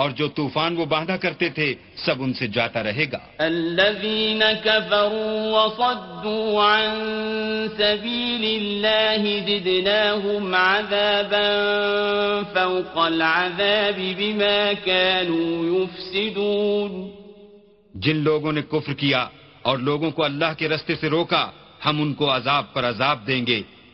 Speaker 1: اور جو طوفان وہ باندھا کرتے تھے سب ان سے جاتا رہے گا جن لوگوں نے کفر کیا اور لوگوں کو اللہ کے رستے سے روکا ہم ان کو عذاب پر عذاب دیں گے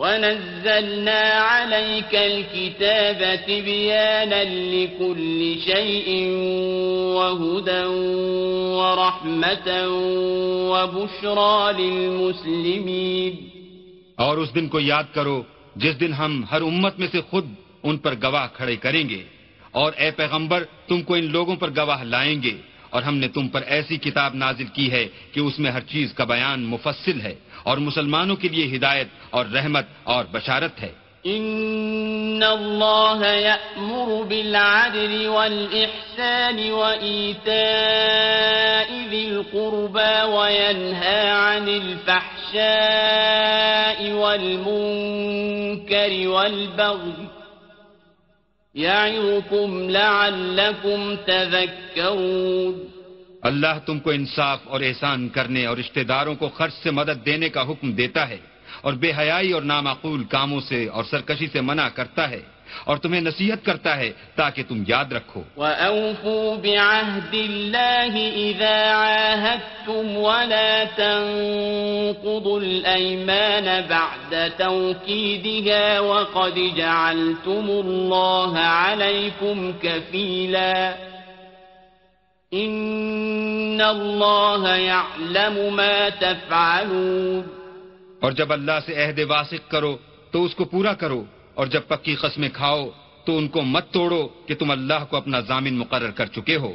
Speaker 2: اور اس
Speaker 1: دن کو یاد کرو جس دن ہم ہر امت میں سے خود ان پر گواہ کھڑے کریں گے اور اے پیغمبر تم کو ان لوگوں پر گواہ لائیں گے اور ہم نے تم پر ایسی کتاب نازل کی ہے کہ اس میں ہر چیز کا بیان مفصل ہے اور مسلمانوں کے لیے ہدایت اور رحمت اور بشارت ہے
Speaker 2: ان اللہ یأمر بالعدل والإحسان وإيتاء ذی القربى وينهى عن الفحشاء والمنكر والبغي يعظكم لعلكم تذكرون
Speaker 1: اللہ تم کو انصاف اور احسان کرنے اور رشتہ داروں کو خرچ سے مدد دینے کا حکم دیتا ہے اور بے حیائی اور نامعقول کاموں سے اور سرکشی سے منع کرتا ہے اور تمہیں نصیحت کرتا ہے تاکہ تم یاد رکھو
Speaker 2: وَأَوْفُوا بِعَهْدِ اللَّهِ إِذَا عَاهَدْتُمْ وَلَا تَنْقُضُوا الْأَيْمَانَ بَعْدَ تَوْكِيدِهَا وَقَدْ جَعَلْتُمُ اللَّهَ عَلَيْكُمْ كَفِيلًا ان اللہ ما تفعلون
Speaker 1: اور جب اللہ سے عہد واسق کرو تو اس کو پورا کرو اور جب پکی قسمیں کھاؤ تو ان کو مت توڑو کہ تم اللہ کو اپنا ضامن مقرر کر چکے ہو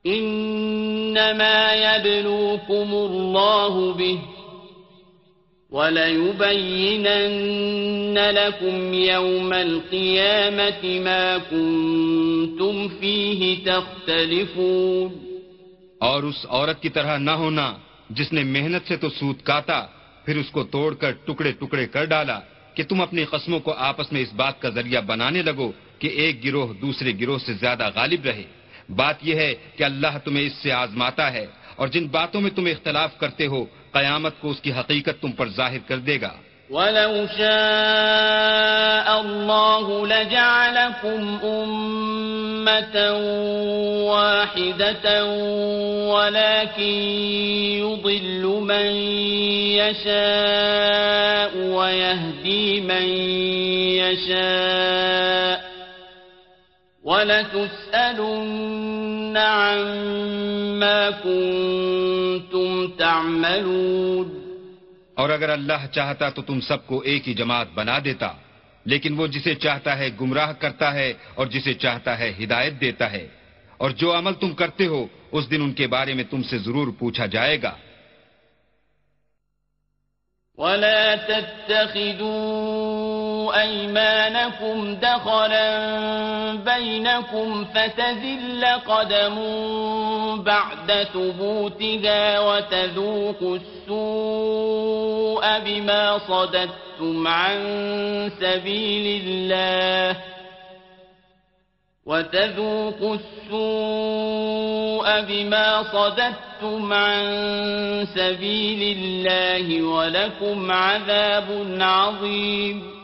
Speaker 2: يبلوكم الله به وليبينن لكم يوم القيامة ما كنتم
Speaker 1: فيه تختلفون اور اس عورت کی طرح نہ ہونا جس نے محنت سے تو سوت کاتا پھر اس کو توڑ کر ٹکڑے ٹکڑے کر ڈالا کہ تم اپنی قسموں کو آپس میں اس بات کا ذریعہ بنانے لگو کہ ایک گروہ دوسرے گروہ سے زیادہ غالب رہے بات یہ ہے کہ اللہ تمہیں اس سے آزماتا ہے اور جن باتوں میں تم اختلاف کرتے ہو قیامت کو اس کی حقیقت تم پر ظاہر کر دے گا
Speaker 2: وَلَوْ شَاءَ اللَّهُ لَجَعْلَكُمْ أُمَّةً وَاحِدَةً وَلَاكِنْ يُضِلُّ مَنْ يَشَاءُ وَيَهْدِي مَنْ يَشَاءُ اور اگر
Speaker 1: اللہ چاہتا تو تم سب کو ایک ہی جماعت بنا دیتا لیکن وہ جسے چاہتا ہے گمراہ کرتا ہے اور جسے چاہتا ہے ہدایت دیتا ہے اور جو عمل تم کرتے ہو اس دن ان کے بارے میں تم سے ضرور پوچھا جائے گا
Speaker 2: وَلَا أيمانكم دخلا بينكم فتزل قدم بعد ثبوتها وتذوقوا السوء بما صددتم عن سبيل الله وتذوقوا السوء بما صددتم عن سبيل الله ولكم عذاب
Speaker 1: عظيم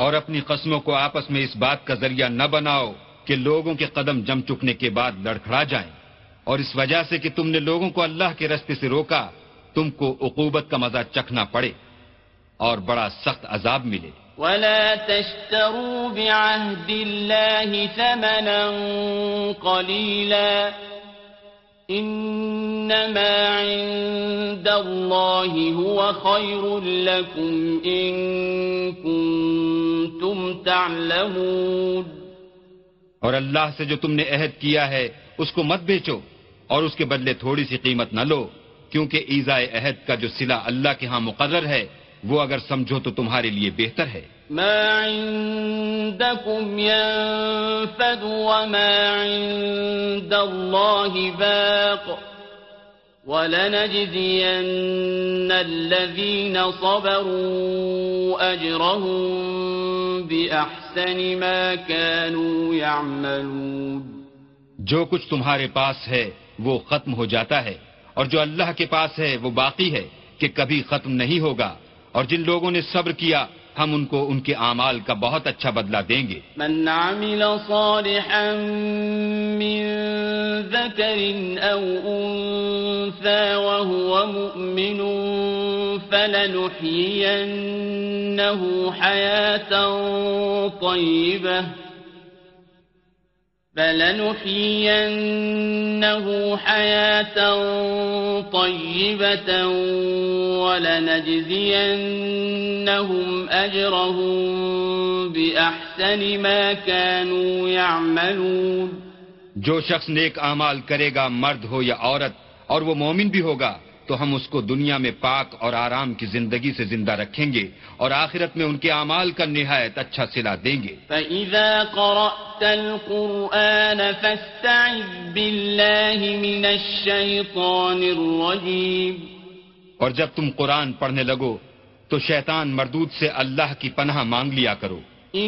Speaker 1: اور اپنی قسموں کو آپس میں اس بات کا ذریعہ نہ بناؤ کہ لوگوں کے قدم جم چکنے کے بعد لڑکھڑا جائیں اور اس وجہ سے کہ تم نے لوگوں کو اللہ کے رستے سے روکا تم کو عقوبت کا مزہ چکھنا پڑے اور بڑا سخت عذاب ملے
Speaker 2: ولا تشتروا بعهد ثمنا انما عند الله هو خير لكم ان
Speaker 1: كنتم
Speaker 2: تعلمون
Speaker 1: اور اللہ سے جو تم نے عہد کیا ہے اس کو مت بیچو اور اس کے بدلے تھوڑی سی قیمت نہ لو کیونکہ ایزائے عہد کا جو صلہ اللہ کے ہاں مقرر ہے وہ اگر سمجھو تو تمہارے لیے بہتر ہے
Speaker 2: ما عندكم ينفد وما عند الله باق ولنجزين الذين صبروا أجرهم بأحسن ما كانوا يعملون
Speaker 1: جو کچھ تمہارے پاس ہے وہ ختم ہو جاتا ہے اور جو اللہ کے پاس ہے وہ باقی ہے کہ کبھی ختم نہیں ہوگا اور جن لوگوں نے صبر کیا ہم ان کو ان کے اعمال کا بہت اچھا بدلہ دیں گے
Speaker 2: من من عمل صالحا ذكر او انثى وهو مؤمن فلنحيينه حياة ہے فلنحيينه حياة طيبة ولنجزينهم
Speaker 1: أجرهم بأحسن ما كانوا يعملون جو شخص نیک اعمال کرے گا مرد ہو یا عورت اور وہ مومن بھی ہوگا تو ہم اس کو دنیا میں پاک اور آرام کی زندگی سے زندہ رکھیں گے اور آخرت میں ان کے اعمال کا نہایت اچھا سلا دیں گے
Speaker 2: فَإِذَا قَرَأْتَ الْقُرْآنَ
Speaker 1: فَاسْتَعِذْ بِاللَّهِ مِنَ الشَّيْطَانِ الرَّجِيمِ اور جب تم قرآن پڑھنے لگو تو شیطان مردود سے اللہ کی پناہ مانگ لیا کرو کہ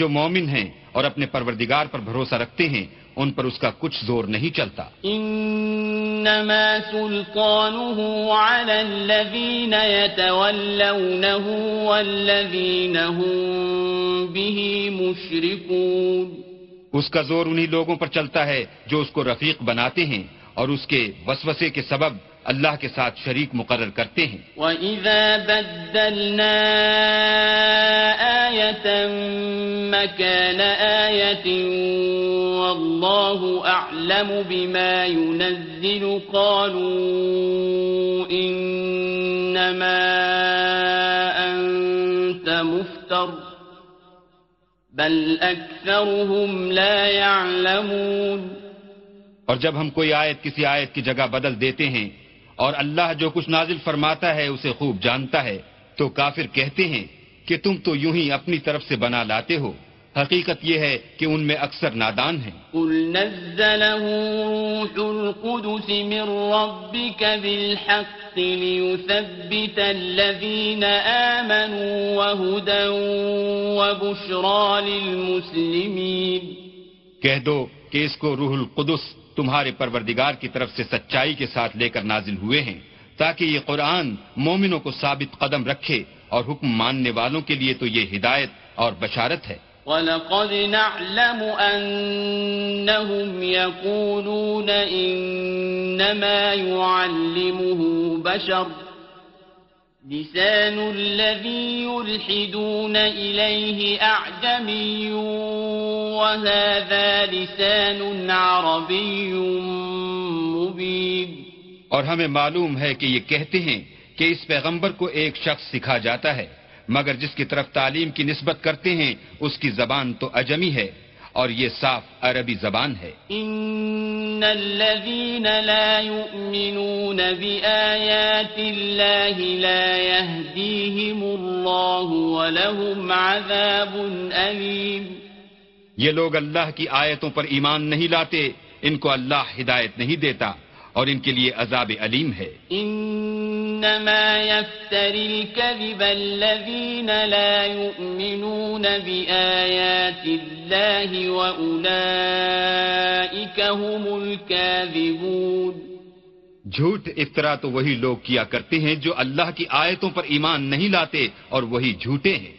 Speaker 1: جو مومن ہیں اور اپنے پروردگار پر بھروسہ رکھتے ہیں ان پر اس کا کچھ زور نہیں چلتا
Speaker 2: انما سلطانه على الذين يتولونه
Speaker 1: والذين هم به مشركون اس کا زور انہی لوگوں پر چلتا ہے جو اس کو رفیق بناتے ہیں اور اس کے وسوسے کے سبب اللہ کے ساتھ شریک مقرر کرتے ہیں
Speaker 2: وَإِذَا بَدَّلْنَا آیَةً مَكَانَ آیَةٍ وَاللَّهُ أَعْلَمُ بِمَا يُنَزِّلُ قَالُوا إِنَّمَا أَنْتَ مُفْتَرٌ بل اکثرهم
Speaker 1: لا يعلمون اور جب ہم کوئی آیت کسی آیت کی جگہ بدل دیتے ہیں اور اللہ جو کچھ نازل فرماتا ہے اسے خوب جانتا ہے تو کافر کہتے ہیں کہ تم تو یوں ہی اپنی طرف سے بنا لاتے ہو حقیقت یہ ہے کہ ان میں اکثر نادان ہیں
Speaker 2: ہے
Speaker 1: کہہ دو کہ اس کو روح القدس تمہارے پروردگار کی طرف سے سچائی کے ساتھ لے کر نازل ہوئے ہیں تاکہ یہ قرآن مومنوں کو ثابت قدم رکھے اور حکم ماننے والوں کے لیے تو یہ ہدایت اور بشارت ہے
Speaker 2: وَلَقَدْ نَعْلَمُ أَنَّهُمْ يَقُولُونَ إِنَّمَا يُعَلِّمُهُ بَشَرٌ اور
Speaker 1: ہمیں معلوم ہے کہ یہ کہتے ہیں کہ اس پیغمبر کو ایک شخص سکھا جاتا ہے مگر جس کی طرف تعلیم کی نسبت کرتے ہیں اس کی زبان تو اجمی ہے اور یہ صاف عربی زبان ہے
Speaker 2: ان الذين لا لا يؤمنون الله الله يهديهم
Speaker 1: ولهم عذاب یہ لوگ اللہ کی آیتوں پر ایمان نہیں لاتے ان کو اللہ ہدایت نہیں دیتا اور ان کے لیے عذاب علیم ہے
Speaker 2: انما يفتر الكذب الذين لا يؤمنون بايات الله
Speaker 1: واولئك هم الكاذبون جھوٹ افترا تو وہی لوگ کیا کرتے ہیں جو اللہ کی آیتوں پر ایمان نہیں لاتے اور وہی جھوٹے ہیں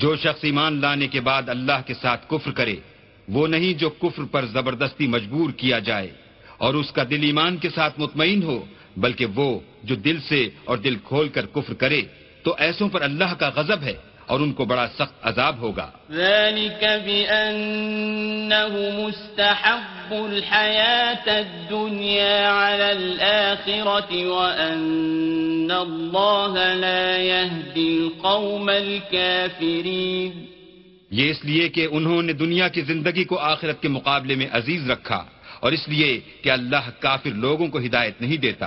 Speaker 1: جو شخص ایمان لانے کے بعد اللہ کے ساتھ کفر کرے وہ نہیں جو کفر پر زبردستی مجبور کیا جائے اور اس کا دل ایمان کے ساتھ مطمئن ہو بلکہ وہ جو دل سے اور دل کھول کر کفر کرے تو ایسوں پر اللہ کا غضب ہے اور ان کو بڑا سخت عذاب ہوگا
Speaker 2: ذلك بأنه مستحب الحياة الدنيا على الآخرة وأن الله لا يهدي القوم
Speaker 1: الكافرين یہ اس لیے کہ انہوں نے دنیا کی زندگی کو آخرت کے مقابلے میں عزیز رکھا اور اس لیے کہ اللہ کافر لوگوں کو ہدایت نہیں دیتا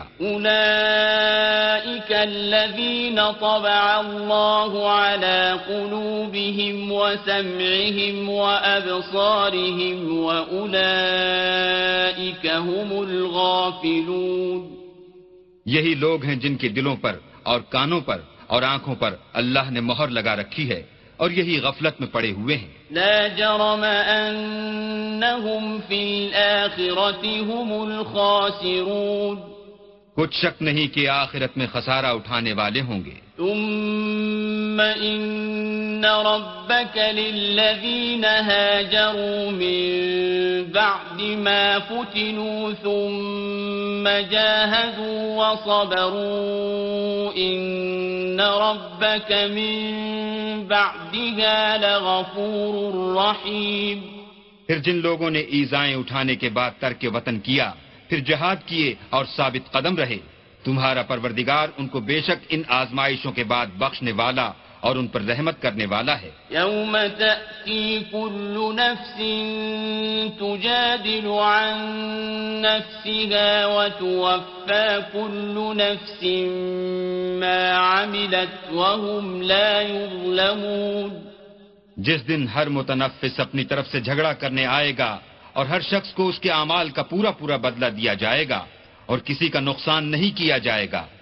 Speaker 1: یہی لوگ ہیں جن کے دلوں پر اور کانوں پر اور آنکھوں پر اللہ نے مہر لگا رکھی ہے اور یہی غفلت میں پڑے ہوئے ہیں
Speaker 2: لا جرم انہم فی الاخرت ہم الخاسرون
Speaker 1: کچھ شک نہیں کہ آخرت میں خسارہ اٹھانے والے ہوں گے
Speaker 2: ثم ربك للذين هاجروا من بعد ما فتنوا ثم جاهدوا وصبروا إن ربك من
Speaker 1: بعدها لغفور رحيم پھر جن لوگوں نے ایزائیں اٹھانے کے بعد ترک وطن کیا پھر جہاد کیے اور ثابت قدم رہے تمہارا پروردگار ان کو بے شک ان آزمائشوں کے بعد بخشنے والا اور ان پر رحمت کرنے والا ہے
Speaker 2: یوم تأتی کل نفس نفس تجادل عن نفسها ما عملت وهم لا
Speaker 1: يظلمون جس دن ہر متنفس اپنی طرف سے جھگڑا کرنے آئے گا اور ہر شخص کو اس کے اعمال کا پورا پورا بدلہ دیا جائے گا اور کسی کا نقصان نہیں کیا جائے گا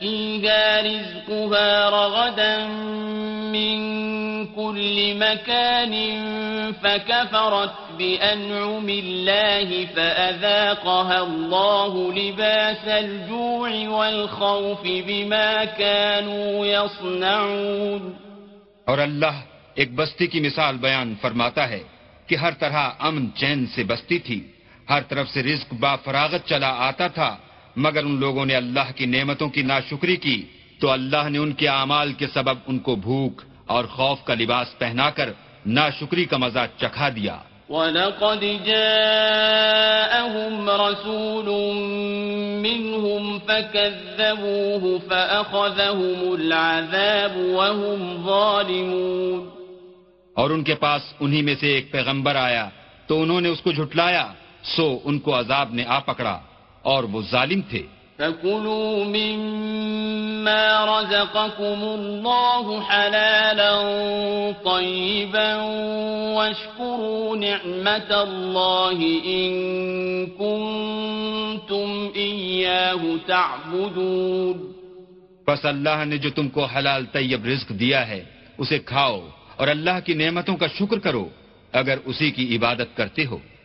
Speaker 2: فيها رزقها رغدا من كل مكان فكفرت بأنعم الله الله فأذاقها لباس
Speaker 1: الجوع والخوف بما كانوا يصنعون اور اللہ ایک بستی کی مثال بیان فرماتا ہے کہ ہر طرح امن چین سے بستی تھی ہر طرف سے رزق با فراغت چلا آتا تھا مگر ان لوگوں نے اللہ کی نعمتوں کی ناشکری کی تو اللہ نے ان کے اعمال کے سبب ان کو بھوک اور خوف کا لباس پہنا کر ناشکری کا مزہ چکھا دیا
Speaker 2: وَلَقَدْ جَاءَهُمْ رَسُولٌ مِّنْهُمْ فَكَذَّبُوهُ فَأَخَذَهُمُ الْعَذَابُ وَهُمْ
Speaker 1: ظَالِمُونَ اور ان کے پاس انہی میں سے ایک پیغمبر آیا تو انہوں نے اس کو جھٹلایا سو ان کو عذاب نے آ پکڑا اور وہ ظالم تھے
Speaker 2: فَكُلُوا مِمَّا رَزَقَكُمُ اللَّهُ حَلَالًا طَيِّبًا وَاشْكُرُوا نِعْمَةَ اللَّهِ إِن كُنْتُمْ إِيَّاهُ
Speaker 1: تَعْبُدُونَ پس اللہ نے جو تم کو حلال طیب رزق دیا ہے اسے کھاؤ اور اللہ کی نعمتوں کا شکر کرو اگر اسی کی عبادت کرتے ہو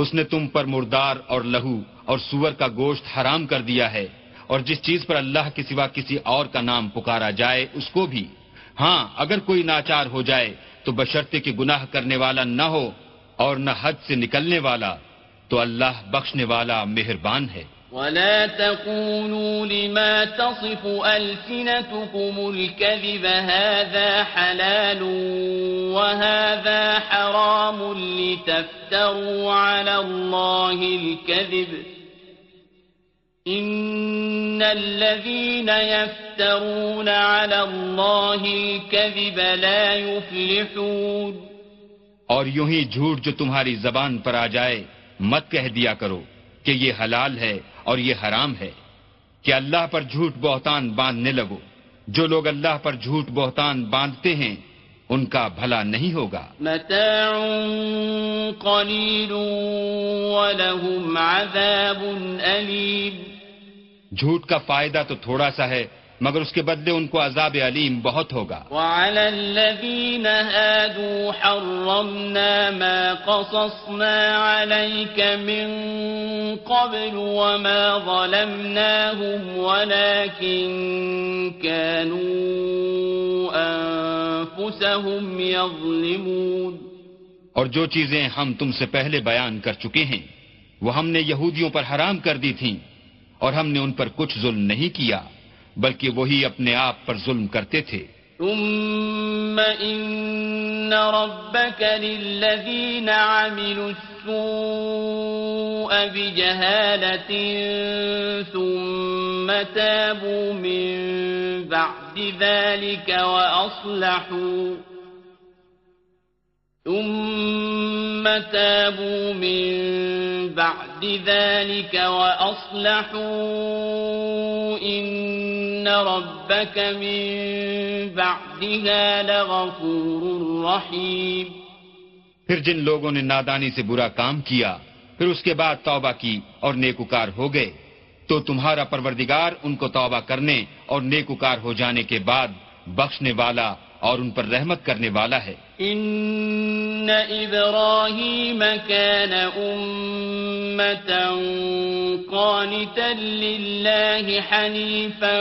Speaker 1: اس نے تم پر مردار اور لہو اور سور کا گوشت حرام کر دیا ہے اور جس چیز پر اللہ کے سوا کسی اور کا نام پکارا جائے اس کو بھی ہاں اگر کوئی ناچار ہو جائے تو بشرطے کے گناہ کرنے والا نہ ہو اور نہ حد سے نکلنے والا تو اللہ بخشنے والا مہربان ہے
Speaker 2: ولا تقولوا لما تصف ألسنتكم الكذب هذا حلال وهذا حرام لتفتروا على الله الكذب إن الذين يفترون على الله الكذب لا يفلحون
Speaker 1: اور یوں ہی جھوٹ جو تمہاری زبان پر آ جائے مت کہہ دیا کرو کہ یہ حلال ہے اور یہ حرام ہے کہ اللہ پر جھوٹ بہتان باندھنے لگو جو لوگ اللہ پر جھوٹ بہتان باندھتے ہیں ان کا بھلا نہیں ہوگا
Speaker 2: متاع
Speaker 1: قلیل علیم جھوٹ کا فائدہ تو تھوڑا سا ہے مگر اس کے بدلے ان کو عذاب علیم بہت ہوگا اور جو چیزیں ہم تم سے پہلے بیان کر چکے ہیں وہ ہم نے یہودیوں پر حرام کر دی تھیں اور ہم نے ان پر کچھ ظلم نہیں کیا بلکہ وہی اپنے آپ پر ظلم کرتے تھے
Speaker 2: ثم ثم ان ربك للذين عملوا السوء بجهالة تابوا من بعد ذلك وأصلحوا ثم تابوا من من بعد ذلك وأصلحوا إن ربك بعدها لغفور رحيم
Speaker 1: پھر جن لوگوں نے نادانی سے برا کام کیا پھر اس کے بعد توبہ کی اور نیکوکار ہو گئے تو تمہارا پروردگار ان کو توبہ کرنے اور نیکوکار ہو جانے کے بعد بخشنے والا اور ان پر رحمت کرنے والا ہے
Speaker 2: ان ابراہیم امتا قانتا للہ حنیفا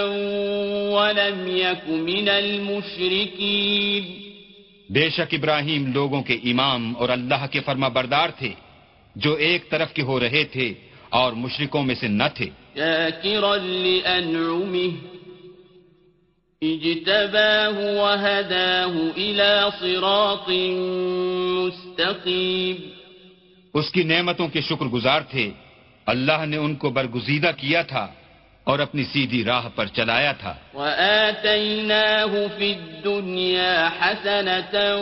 Speaker 2: ولم یک من المشرکین
Speaker 1: بے شک ابراہیم لوگوں کے امام اور اللہ کے فرما بردار تھے جو ایک طرف کے ہو رہے تھے اور مشرکوں میں سے نہ تھے
Speaker 2: اجتباه وهداه الى صراط مستقيم
Speaker 1: اس کی نعمتوں کے شکر گزار تھے اللہ نے ان کو برگزیدہ کیا تھا اور اپنی سیدھی راہ پر چلایا تھا
Speaker 2: وآتیناه فی الدنیا حسنة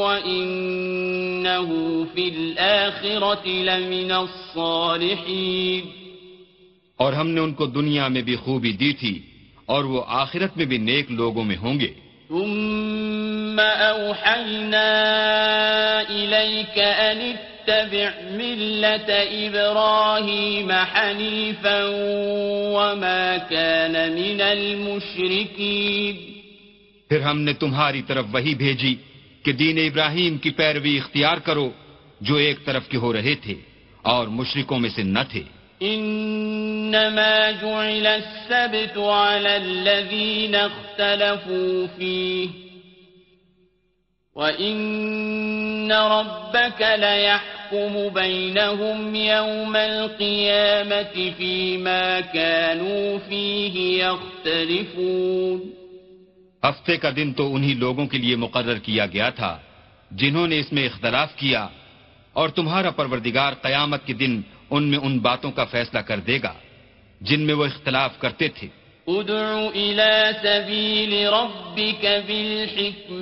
Speaker 2: وإنه فی الآخرة لمن الصالحین
Speaker 1: اور ہم نے ان کو دنیا میں بھی خوبی دی تھی اور وہ آخرت میں بھی نیک لوگوں میں ہوں گے
Speaker 2: ثم ان اتبع وما كان من المشرکین
Speaker 1: پھر ہم نے تمہاری طرف وہی بھیجی کہ دین ابراہیم کی پیروی اختیار کرو جو ایک طرف کے ہو رہے تھے اور مشرکوں میں سے نہ تھے
Speaker 2: انما جعل السبت على الذين اختلفوا فيه وان ربك ليحكم بينهم يوم القيامه فيما كانوا فيه يختلفون
Speaker 1: ہفتے کا دن تو انہی لوگوں کے لیے مقرر کیا گیا تھا جنہوں نے اس میں اختلاف کیا اور تمہارا پروردگار قیامت کے دن ان میں ان باتوں کا فیصلہ کر دے گا جن میں وہ اختلاف کرتے تھے
Speaker 2: الى ربك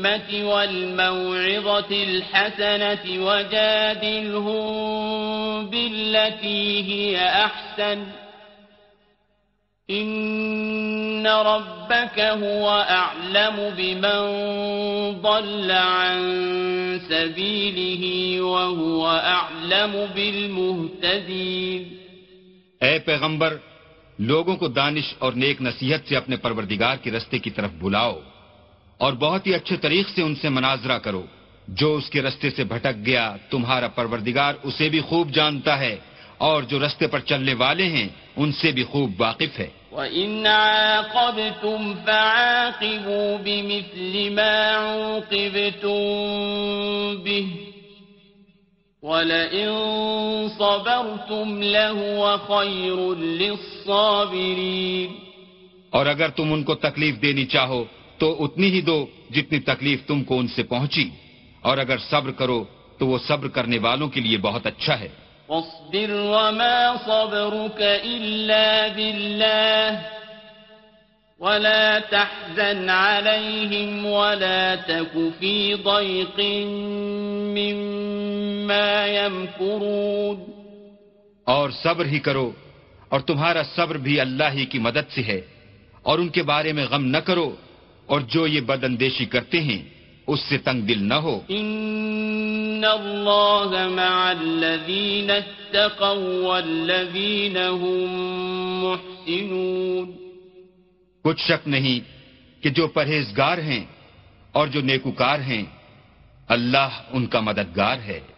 Speaker 2: وجادلهم احسن اے
Speaker 1: پیغمبر لوگوں کو دانش اور نیک نصیحت سے اپنے پروردگار کے رستے کی طرف بلاؤ اور بہت ہی اچھے طریق سے ان سے مناظرہ کرو جو اس کے رستے سے بھٹک گیا تمہارا پروردگار اسے بھی خوب جانتا ہے اور جو رستے پر چلنے والے ہیں ان سے بھی خوب واقف ہے
Speaker 2: وَإِنْ عَاقَبْتُمْ فَعَاقِبُوا بِمِثْلِ مَا عُوقِبْتُمْ بِهِ وَلَئِنْ صَبَرْتُمْ لَهُوَ خَيْرٌ
Speaker 1: لِلصَّابِرِينَ اور اگر تم ان کو تکلیف دینی چاہو تو اتنی ہی دو جتنی تکلیف تم کو ان سے پہنچی اور اگر صبر کرو تو وہ صبر کرنے والوں کے لیے بہت اچھا ہے
Speaker 2: واصبر وما صبرك إلا بالله ولا تحزن عليهم ولا تك في ضيق
Speaker 1: مما يمكرون اور صبر ہی کرو اور تمہارا صبر بھی اللہ ہی کی مدد سے ہے اور ان کے بارے میں غم نہ کرو اور جو یہ بد اندیشی کرتے ہیں اس سے تنگ دل نہ ہو
Speaker 2: ان اللہ مع الذین اتقوا والذین هم
Speaker 1: محسنون کچھ شک نہیں کہ جو پرہیزگار ہیں اور جو نیکوکار ہیں اللہ ان کا مددگار ہے